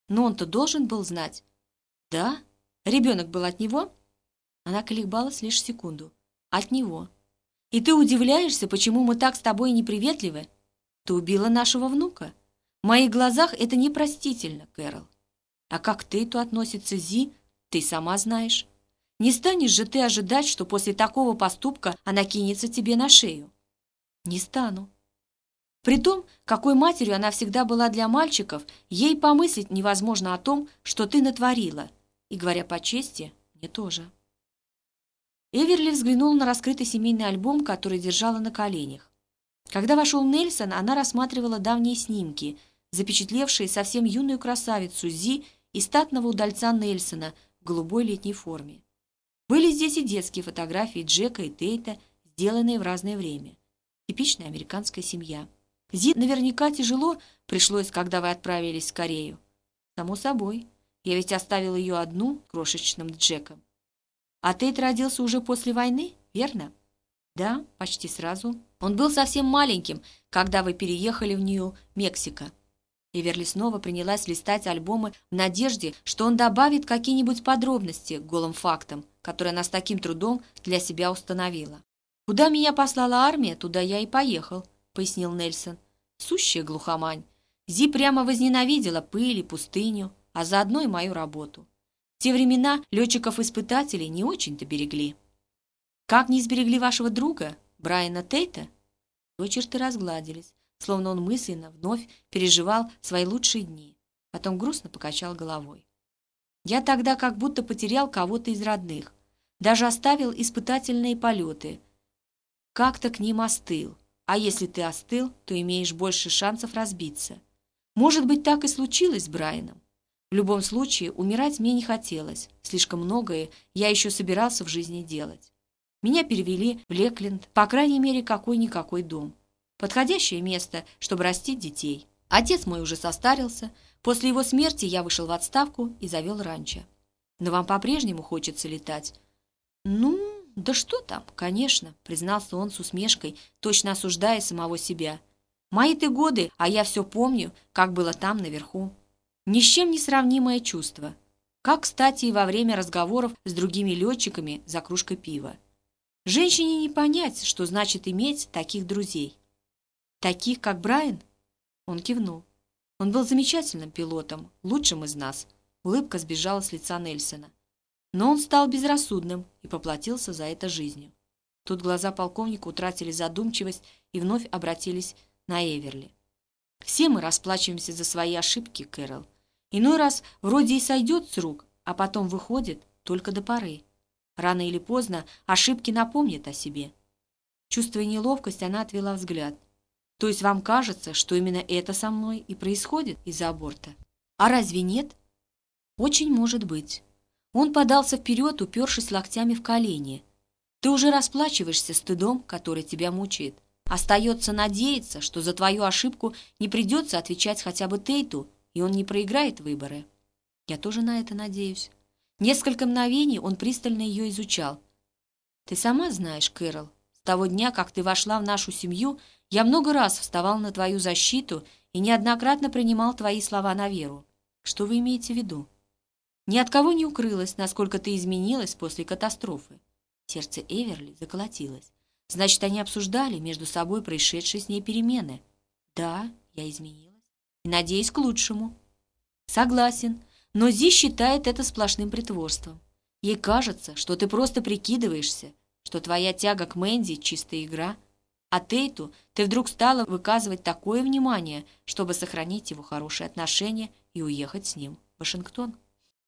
Но он-то должен был знать. Да? Ребенок был от него? Она колебалась лишь секунду. От него. И ты удивляешься, почему мы так с тобой неприветливы? Ты убила нашего внука. В моих глазах это непростительно, Кэрол. А как к Тейту относится Зи, ты сама знаешь. Не станешь же ты ожидать, что после такого поступка она кинется тебе на шею? Не стану. При том, какой матерью она всегда была для мальчиков, ей помыслить невозможно о том, что ты натворила. И, говоря по чести, мне тоже. Эверли взглянула на раскрытый семейный альбом, который держала на коленях. Когда вошел Нельсон, она рассматривала давние снимки, запечатлевшие совсем юную красавицу Зи и статного удальца Нельсона в голубой летней форме. Были здесь и детские фотографии Джека и Тейта, сделанные в разное время. Типичная американская семья. Зи наверняка тяжело пришлось, когда вы отправились в Корею. Само собой. Я ведь оставил ее одну крошечным Джеком. А Тейт родился уже после войны, верно? Да, почти сразу. Он был совсем маленьким, когда вы переехали в Нью-Мексико. Эверли снова принялась листать альбомы в надежде, что он добавит какие-нибудь подробности к голым фактам, которые она с таким трудом для себя установила. «Куда меня послала армия, туда я и поехал», — пояснил Нельсон. «Сущая глухомань. Зи прямо возненавидела пыль и пустыню, а заодно и мою работу те времена летчиков-испытателей не очень-то берегли. Как не сберегли вашего друга, Брайана Тейта? Его черты разгладились, словно он мысленно вновь переживал свои лучшие дни. Потом грустно покачал головой. Я тогда как будто потерял кого-то из родных. Даже оставил испытательные полеты. Как-то к ним остыл. А если ты остыл, то имеешь больше шансов разбиться. Может быть, так и случилось с Брайаном. В любом случае, умирать мне не хотелось. Слишком многое я еще собирался в жизни делать. Меня перевели в Лекленд, по крайней мере, какой-никакой дом. Подходящее место, чтобы растить детей. Отец мой уже состарился. После его смерти я вышел в отставку и завел ранчо. Но вам по-прежнему хочется летать? Ну, да что там, конечно, признался он с усмешкой, точно осуждая самого себя. Мои ты годы, а я все помню, как было там наверху. Ни с чем не сравнимое чувство. Как, кстати, и во время разговоров с другими летчиками за кружкой пива. Женщине не понять, что значит иметь таких друзей. Таких, как Брайан? Он кивнул. Он был замечательным пилотом, лучшим из нас. Улыбка сбежала с лица Нельсона. Но он стал безрассудным и поплатился за это жизнью. Тут глаза полковника утратили задумчивость и вновь обратились на Эверли. «Все мы расплачиваемся за свои ошибки, Кэрол. Иной раз вроде и сойдет с рук, а потом выходит только до поры. Рано или поздно ошибки напомнят о себе». Чувствуя неловкость, она отвела взгляд. «То есть вам кажется, что именно это со мной и происходит из-за аборта? А разве нет?» «Очень может быть». Он подался вперед, упершись локтями в колени – ты уже расплачиваешься стыдом, который тебя мучает. Остается надеяться, что за твою ошибку не придется отвечать хотя бы Тейту, и он не проиграет выборы. Я тоже на это надеюсь. Несколько мгновений он пристально ее изучал. Ты сама знаешь, Кэрол, с того дня, как ты вошла в нашу семью, я много раз вставал на твою защиту и неоднократно принимал твои слова на веру. Что вы имеете в виду? Ни от кого не укрылось, насколько ты изменилась после катастрофы. Сердце Эверли заколотилось. Значит, они обсуждали между собой происшедшие с ней перемены. Да, я изменилась. И надеюсь к лучшему. Согласен, но Зи считает это сплошным притворством. Ей кажется, что ты просто прикидываешься, что твоя тяга к Мэнди — чистая игра, а Тейту ты вдруг стала выказывать такое внимание, чтобы сохранить его хорошие отношения и уехать с ним в Вашингтон.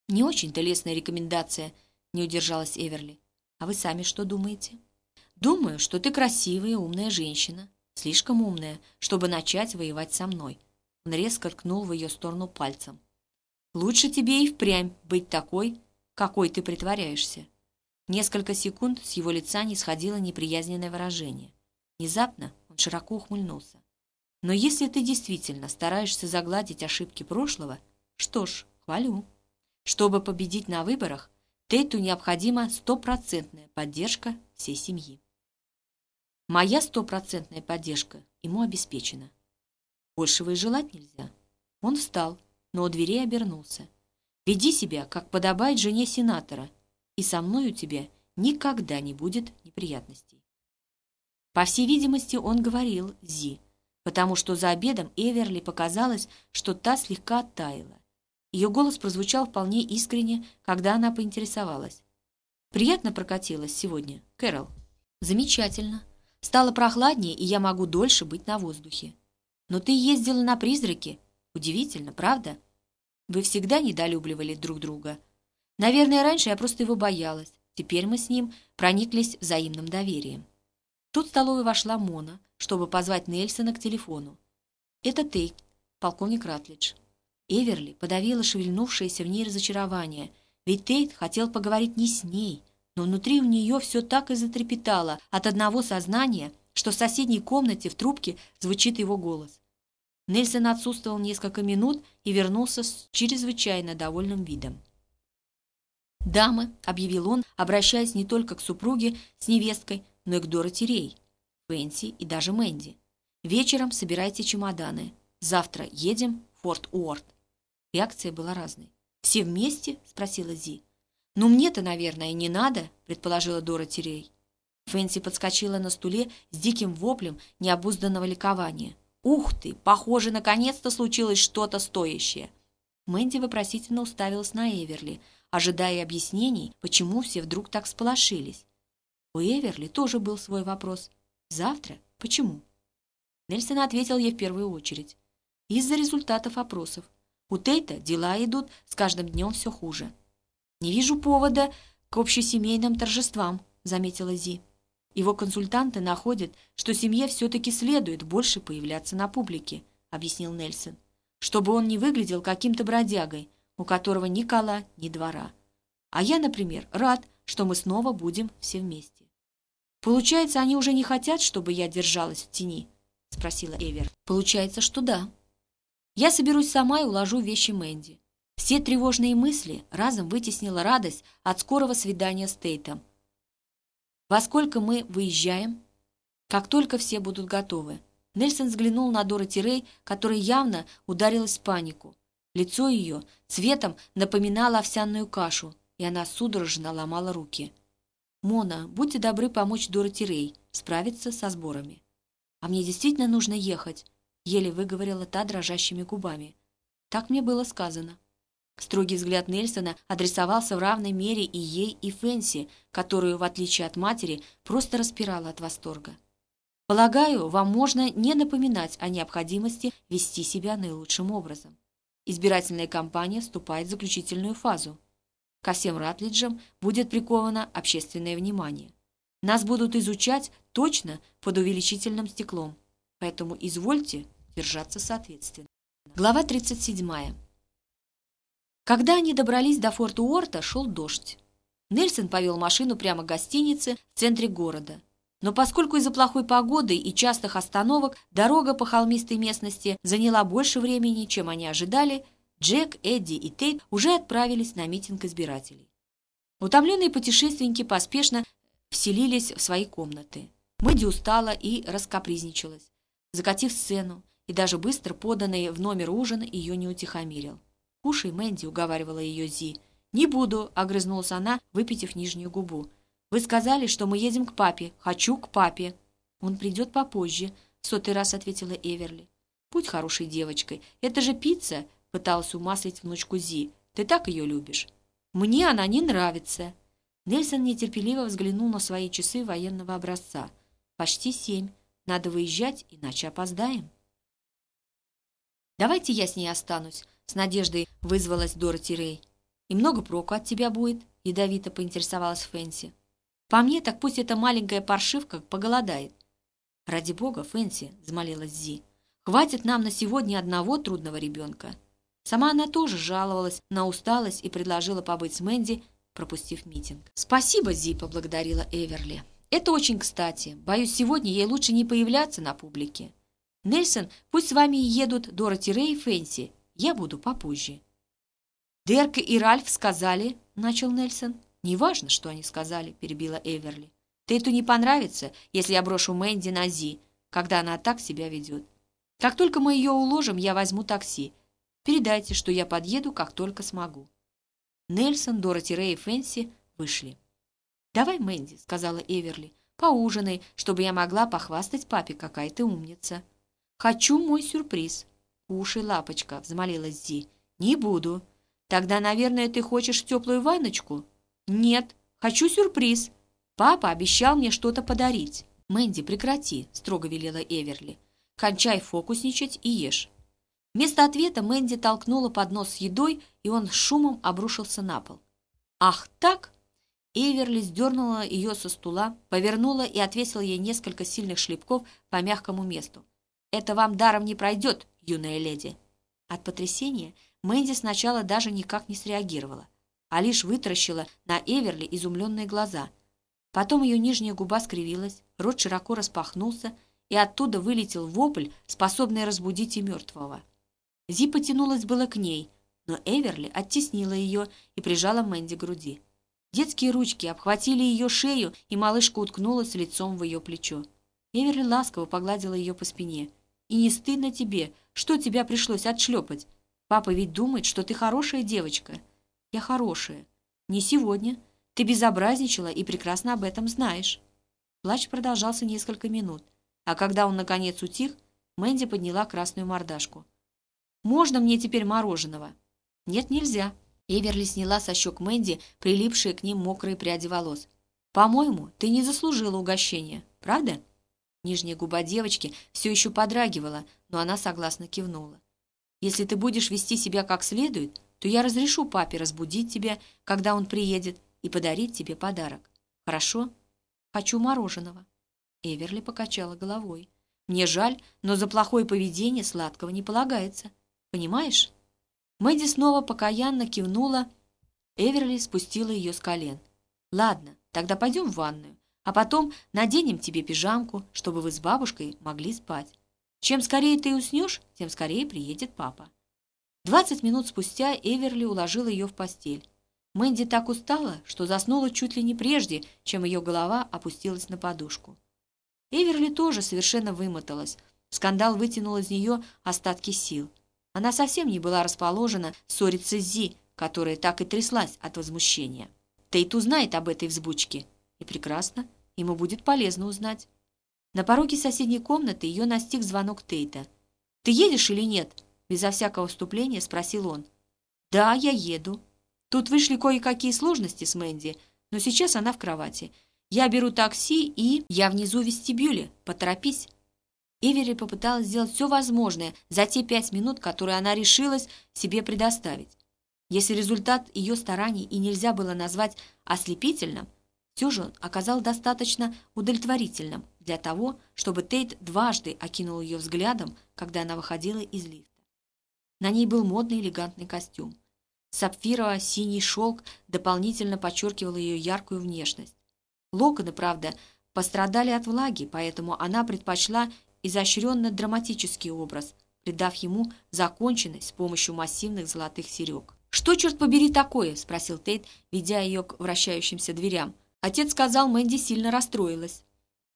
Не очень-то лестная рекомендация, не удержалась Эверли. А вы сами что думаете? Думаю, что ты красивая и умная женщина. Слишком умная, чтобы начать воевать со мной. Он резко ткнул в ее сторону пальцем. Лучше тебе и впрямь быть такой, какой ты притворяешься. Несколько секунд с его лица не сходило неприязненное выражение. Внезапно он широко ухмыльнулся. Но если ты действительно стараешься загладить ошибки прошлого, что ж, хвалю. Чтобы победить на выборах, Тейту необходима стопроцентная поддержка всей семьи. Моя стопроцентная поддержка ему обеспечена. Большего и желать нельзя. Он встал, но у дверей обернулся. Веди себя, как подобает жене сенатора, и со мной у тебя никогда не будет неприятностей. По всей видимости, он говорил Зи, потому что за обедом Эверли показалось, что та слегка оттаяла. Ее голос прозвучал вполне искренне, когда она поинтересовалась. «Приятно прокатилась сегодня, Кэрол?» «Замечательно. Стало прохладнее, и я могу дольше быть на воздухе. Но ты ездила на призраки. Удивительно, правда? Вы всегда недолюбливали друг друга. Наверное, раньше я просто его боялась. Теперь мы с ним прониклись взаимным доверием». Тут в столовую вошла Мона, чтобы позвать Нельсона к телефону. «Это ты, полковник Ратлидж». Эверли подавила шевельнувшееся в ней разочарование, ведь Тейт хотел поговорить не с ней, но внутри у нее все так и затрепетало от одного сознания, что в соседней комнате в трубке звучит его голос. Нельсон отсутствовал несколько минут и вернулся с чрезвычайно довольным видом. «Дамы», — объявил он, обращаясь не только к супруге с невесткой, но и к Дороти Рей, Фэнси и даже Мэнди. «Вечером собирайте чемоданы. Завтра едем в Форт Уорд». Реакция была разной. «Все вместе?» — спросила Зи. «Ну, мне-то, наверное, не надо», — предположила Дора Терей. Фэнси подскочила на стуле с диким воплем необузданного ликования. «Ух ты! Похоже, наконец-то случилось что-то стоящее!» Мэнди вопросительно уставилась на Эверли, ожидая объяснений, почему все вдруг так сполошились. У Эверли тоже был свой вопрос. «Завтра? Почему?» Нельсон ответил ей в первую очередь. «Из-за результатов опросов. У Тейта дела идут с каждым днем все хуже. «Не вижу повода к общесемейным торжествам», — заметила Зи. «Его консультанты находят, что семье все-таки следует больше появляться на публике», — объяснил Нельсон, «чтобы он не выглядел каким-то бродягой, у которого ни кола, ни двора. А я, например, рад, что мы снова будем все вместе». «Получается, они уже не хотят, чтобы я держалась в тени?» — спросила Эвер. «Получается, что да», я соберусь сама и уложу вещи Мэнди. Все тревожные мысли разом вытеснила радость от скорого свидания с Тейтом. Во сколько мы выезжаем? Как только все будут готовы. Нельсон взглянул на Дороти Рэй, которая явно ударилась в панику. Лицо ее цветом напоминало овсяную кашу, и она судорожно ломала руки. «Мона, будьте добры помочь Дороти Рэй справиться со сборами. А мне действительно нужно ехать. — еле выговорила та дрожащими губами. «Так мне было сказано». Строгий взгляд Нельсона адресовался в равной мере и ей, и Фэнси, которую, в отличие от матери, просто распирала от восторга. Полагаю, вам можно не напоминать о необходимости вести себя наилучшим образом. Избирательная кампания вступает в заключительную фазу. Ко всем Ратлиджам будет приковано общественное внимание. Нас будут изучать точно под увеличительным стеклом, поэтому извольте держаться соответственно. Глава 37. Когда они добрались до форта Уорта, шел дождь. Нельсон повел машину прямо к гостинице в центре города. Но поскольку из-за плохой погоды и частых остановок дорога по холмистой местности заняла больше времени, чем они ожидали, Джек, Эдди и Тейт уже отправились на митинг избирателей. Утомленные путешественники поспешно вселились в свои комнаты. Мэдди устала и раскапризничалась, закатив сцену, и даже быстро поданный в номер ужин ее не утихомирил. «Кушай, Мэнди», — уговаривала ее Зи. «Не буду», — огрызнулась она, выпитив нижнюю губу. «Вы сказали, что мы едем к папе. Хочу к папе». «Он придет попозже», — сотый раз ответила Эверли. «Будь хорошей девочкой. Это же пицца», — пыталась умаслить внучку Зи. «Ты так ее любишь». «Мне она не нравится». Нельсон нетерпеливо взглянул на свои часы военного образца. «Почти семь. Надо выезжать, иначе опоздаем». «Давайте я с ней останусь», — с надеждой вызвалась Дороти Рэй. «И много проку от тебя будет?» — ядовито поинтересовалась Фэнси. «По мне, так пусть эта маленькая паршивка поголодает». «Ради бога, Фэнси», — взмолилась Зи, — «хватит нам на сегодня одного трудного ребенка». Сама она тоже жаловалась на усталость и предложила побыть с Мэнди, пропустив митинг. «Спасибо, Зи», — поблагодарила Эверли. «Это очень кстати. Боюсь, сегодня ей лучше не появляться на публике. Нельсон, пусть с вами едут Дороти Рэй и Фэнси. Я буду попозже». «Дерка и Ральф сказали», — начал Нельсон. «Неважно, что они сказали», — перебила Эверли. «Тейту не понравится, если я брошу Мэнди на Зи, когда она так себя ведет. Как только мы ее уложим, я возьму такси. Передайте, что я подъеду, как только смогу». Нельсон, Дороти Рэй и Фэнси вышли. «Давай, Мэнди», — сказала Эверли, — «поужинай, чтобы я могла похвастать папе, какая ты умница». «Хочу мой сюрприз». «Кушай, лапочка», — взмолилась Зи. «Не буду». «Тогда, наверное, ты хочешь теплую ванночку?» «Нет, хочу сюрприз. Папа обещал мне что-то подарить». «Мэнди, прекрати», — строго велела Эверли. «Кончай фокусничать и ешь». Вместо ответа Мэнди толкнула поднос с едой, и он шумом обрушился на пол. «Ах так?» Эверли сдернула ее со стула, повернула и отвесила ей несколько сильных шлепков по мягкому месту. «Это вам даром не пройдет, юная леди!» От потрясения Мэнди сначала даже никак не среагировала, а лишь вытаращила на Эверли изумленные глаза. Потом ее нижняя губа скривилась, рот широко распахнулся, и оттуда вылетел вопль, способный разбудить и мертвого. Зи потянулась было к ней, но Эверли оттеснила ее и прижала Мэнди к груди. Детские ручки обхватили ее шею, и малышка уткнулась лицом в ее плечо. Эверли ласково погладила ее по спине – и не стыдно тебе, что тебя пришлось отшлепать? Папа ведь думает, что ты хорошая девочка. Я хорошая. Не сегодня. Ты безобразничала и прекрасно об этом знаешь. Плач продолжался несколько минут, а когда он наконец утих, Мэнди подняла красную мордашку. «Можно мне теперь мороженого?» «Нет, нельзя». Эверли сняла со щек Мэнди прилипшие к ним мокрые пряди волос. «По-моему, ты не заслужила угощения, правда?» Нижняя губа девочки все еще подрагивала, но она согласно кивнула. «Если ты будешь вести себя как следует, то я разрешу папе разбудить тебя, когда он приедет, и подарить тебе подарок. Хорошо? Хочу мороженого». Эверли покачала головой. «Мне жаль, но за плохое поведение сладкого не полагается. Понимаешь?» Мэдди снова покаянно кивнула. Эверли спустила ее с колен. «Ладно, тогда пойдем в ванную. А потом наденем тебе пижамку, чтобы вы с бабушкой могли спать. Чем скорее ты уснешь, тем скорее приедет папа». Двадцать минут спустя Эверли уложила ее в постель. Мэнди так устала, что заснула чуть ли не прежде, чем ее голова опустилась на подушку. Эверли тоже совершенно вымоталась. Скандал вытянул из нее остатки сил. Она совсем не была расположена ссориться с Зи, которая так и тряслась от возмущения. Тейт узнает об этой взбучке, и прекрасно, ему будет полезно узнать. На пороге соседней комнаты ее настиг звонок Тейта. «Ты едешь или нет?» Безо всякого вступления спросил он. «Да, я еду. Тут вышли кое-какие сложности с Мэнди, но сейчас она в кровати. Я беру такси и... Я внизу в вестибюле. Поторопись». Эвери попыталась сделать все возможное за те пять минут, которые она решилась себе предоставить. Если результат ее стараний и нельзя было назвать ослепительным, все же он оказал достаточно удовлетворительным для того, чтобы Тейт дважды окинул ее взглядом, когда она выходила из лифта. На ней был модный элегантный костюм. Сапфирово-синий шелк дополнительно подчеркивал ее яркую внешность. Локоны, правда, пострадали от влаги, поэтому она предпочла изощренно-драматический образ, придав ему законченность с помощью массивных золотых серег. «Что, черт побери, такое?» – спросил Тейт, ведя ее к вращающимся дверям. Отец сказал, Мэнди сильно расстроилась.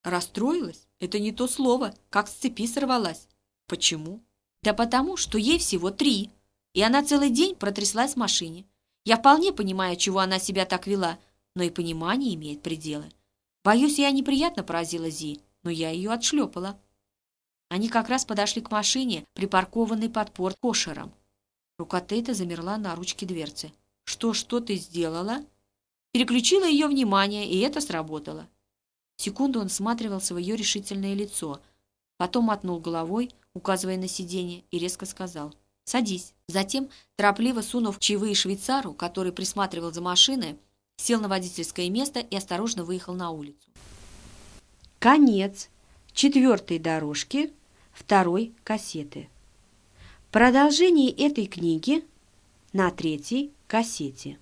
«Расстроилась? Это не то слово, как с цепи сорвалась». «Почему?» «Да потому, что ей всего три, и она целый день протряслась в машине. Я вполне понимаю, чего она себя так вела, но и понимание имеет пределы. Боюсь, я неприятно поразила Зи, но я ее отшлепала». Они как раз подошли к машине, припаркованной под порт кошером. Рука Тейта замерла на ручке дверцы. «Что, что ты сделала?» Переключила ее внимание, и это сработало. Секунду он всматривался в ее решительное лицо, потом мотнул головой, указывая на сиденье, и резко сказал «Садись». Затем, торопливо сунув чаевые швейцару, который присматривал за машиной, сел на водительское место и осторожно выехал на улицу. Конец четвертой дорожки второй кассеты. Продолжение этой книги на третьей кассете.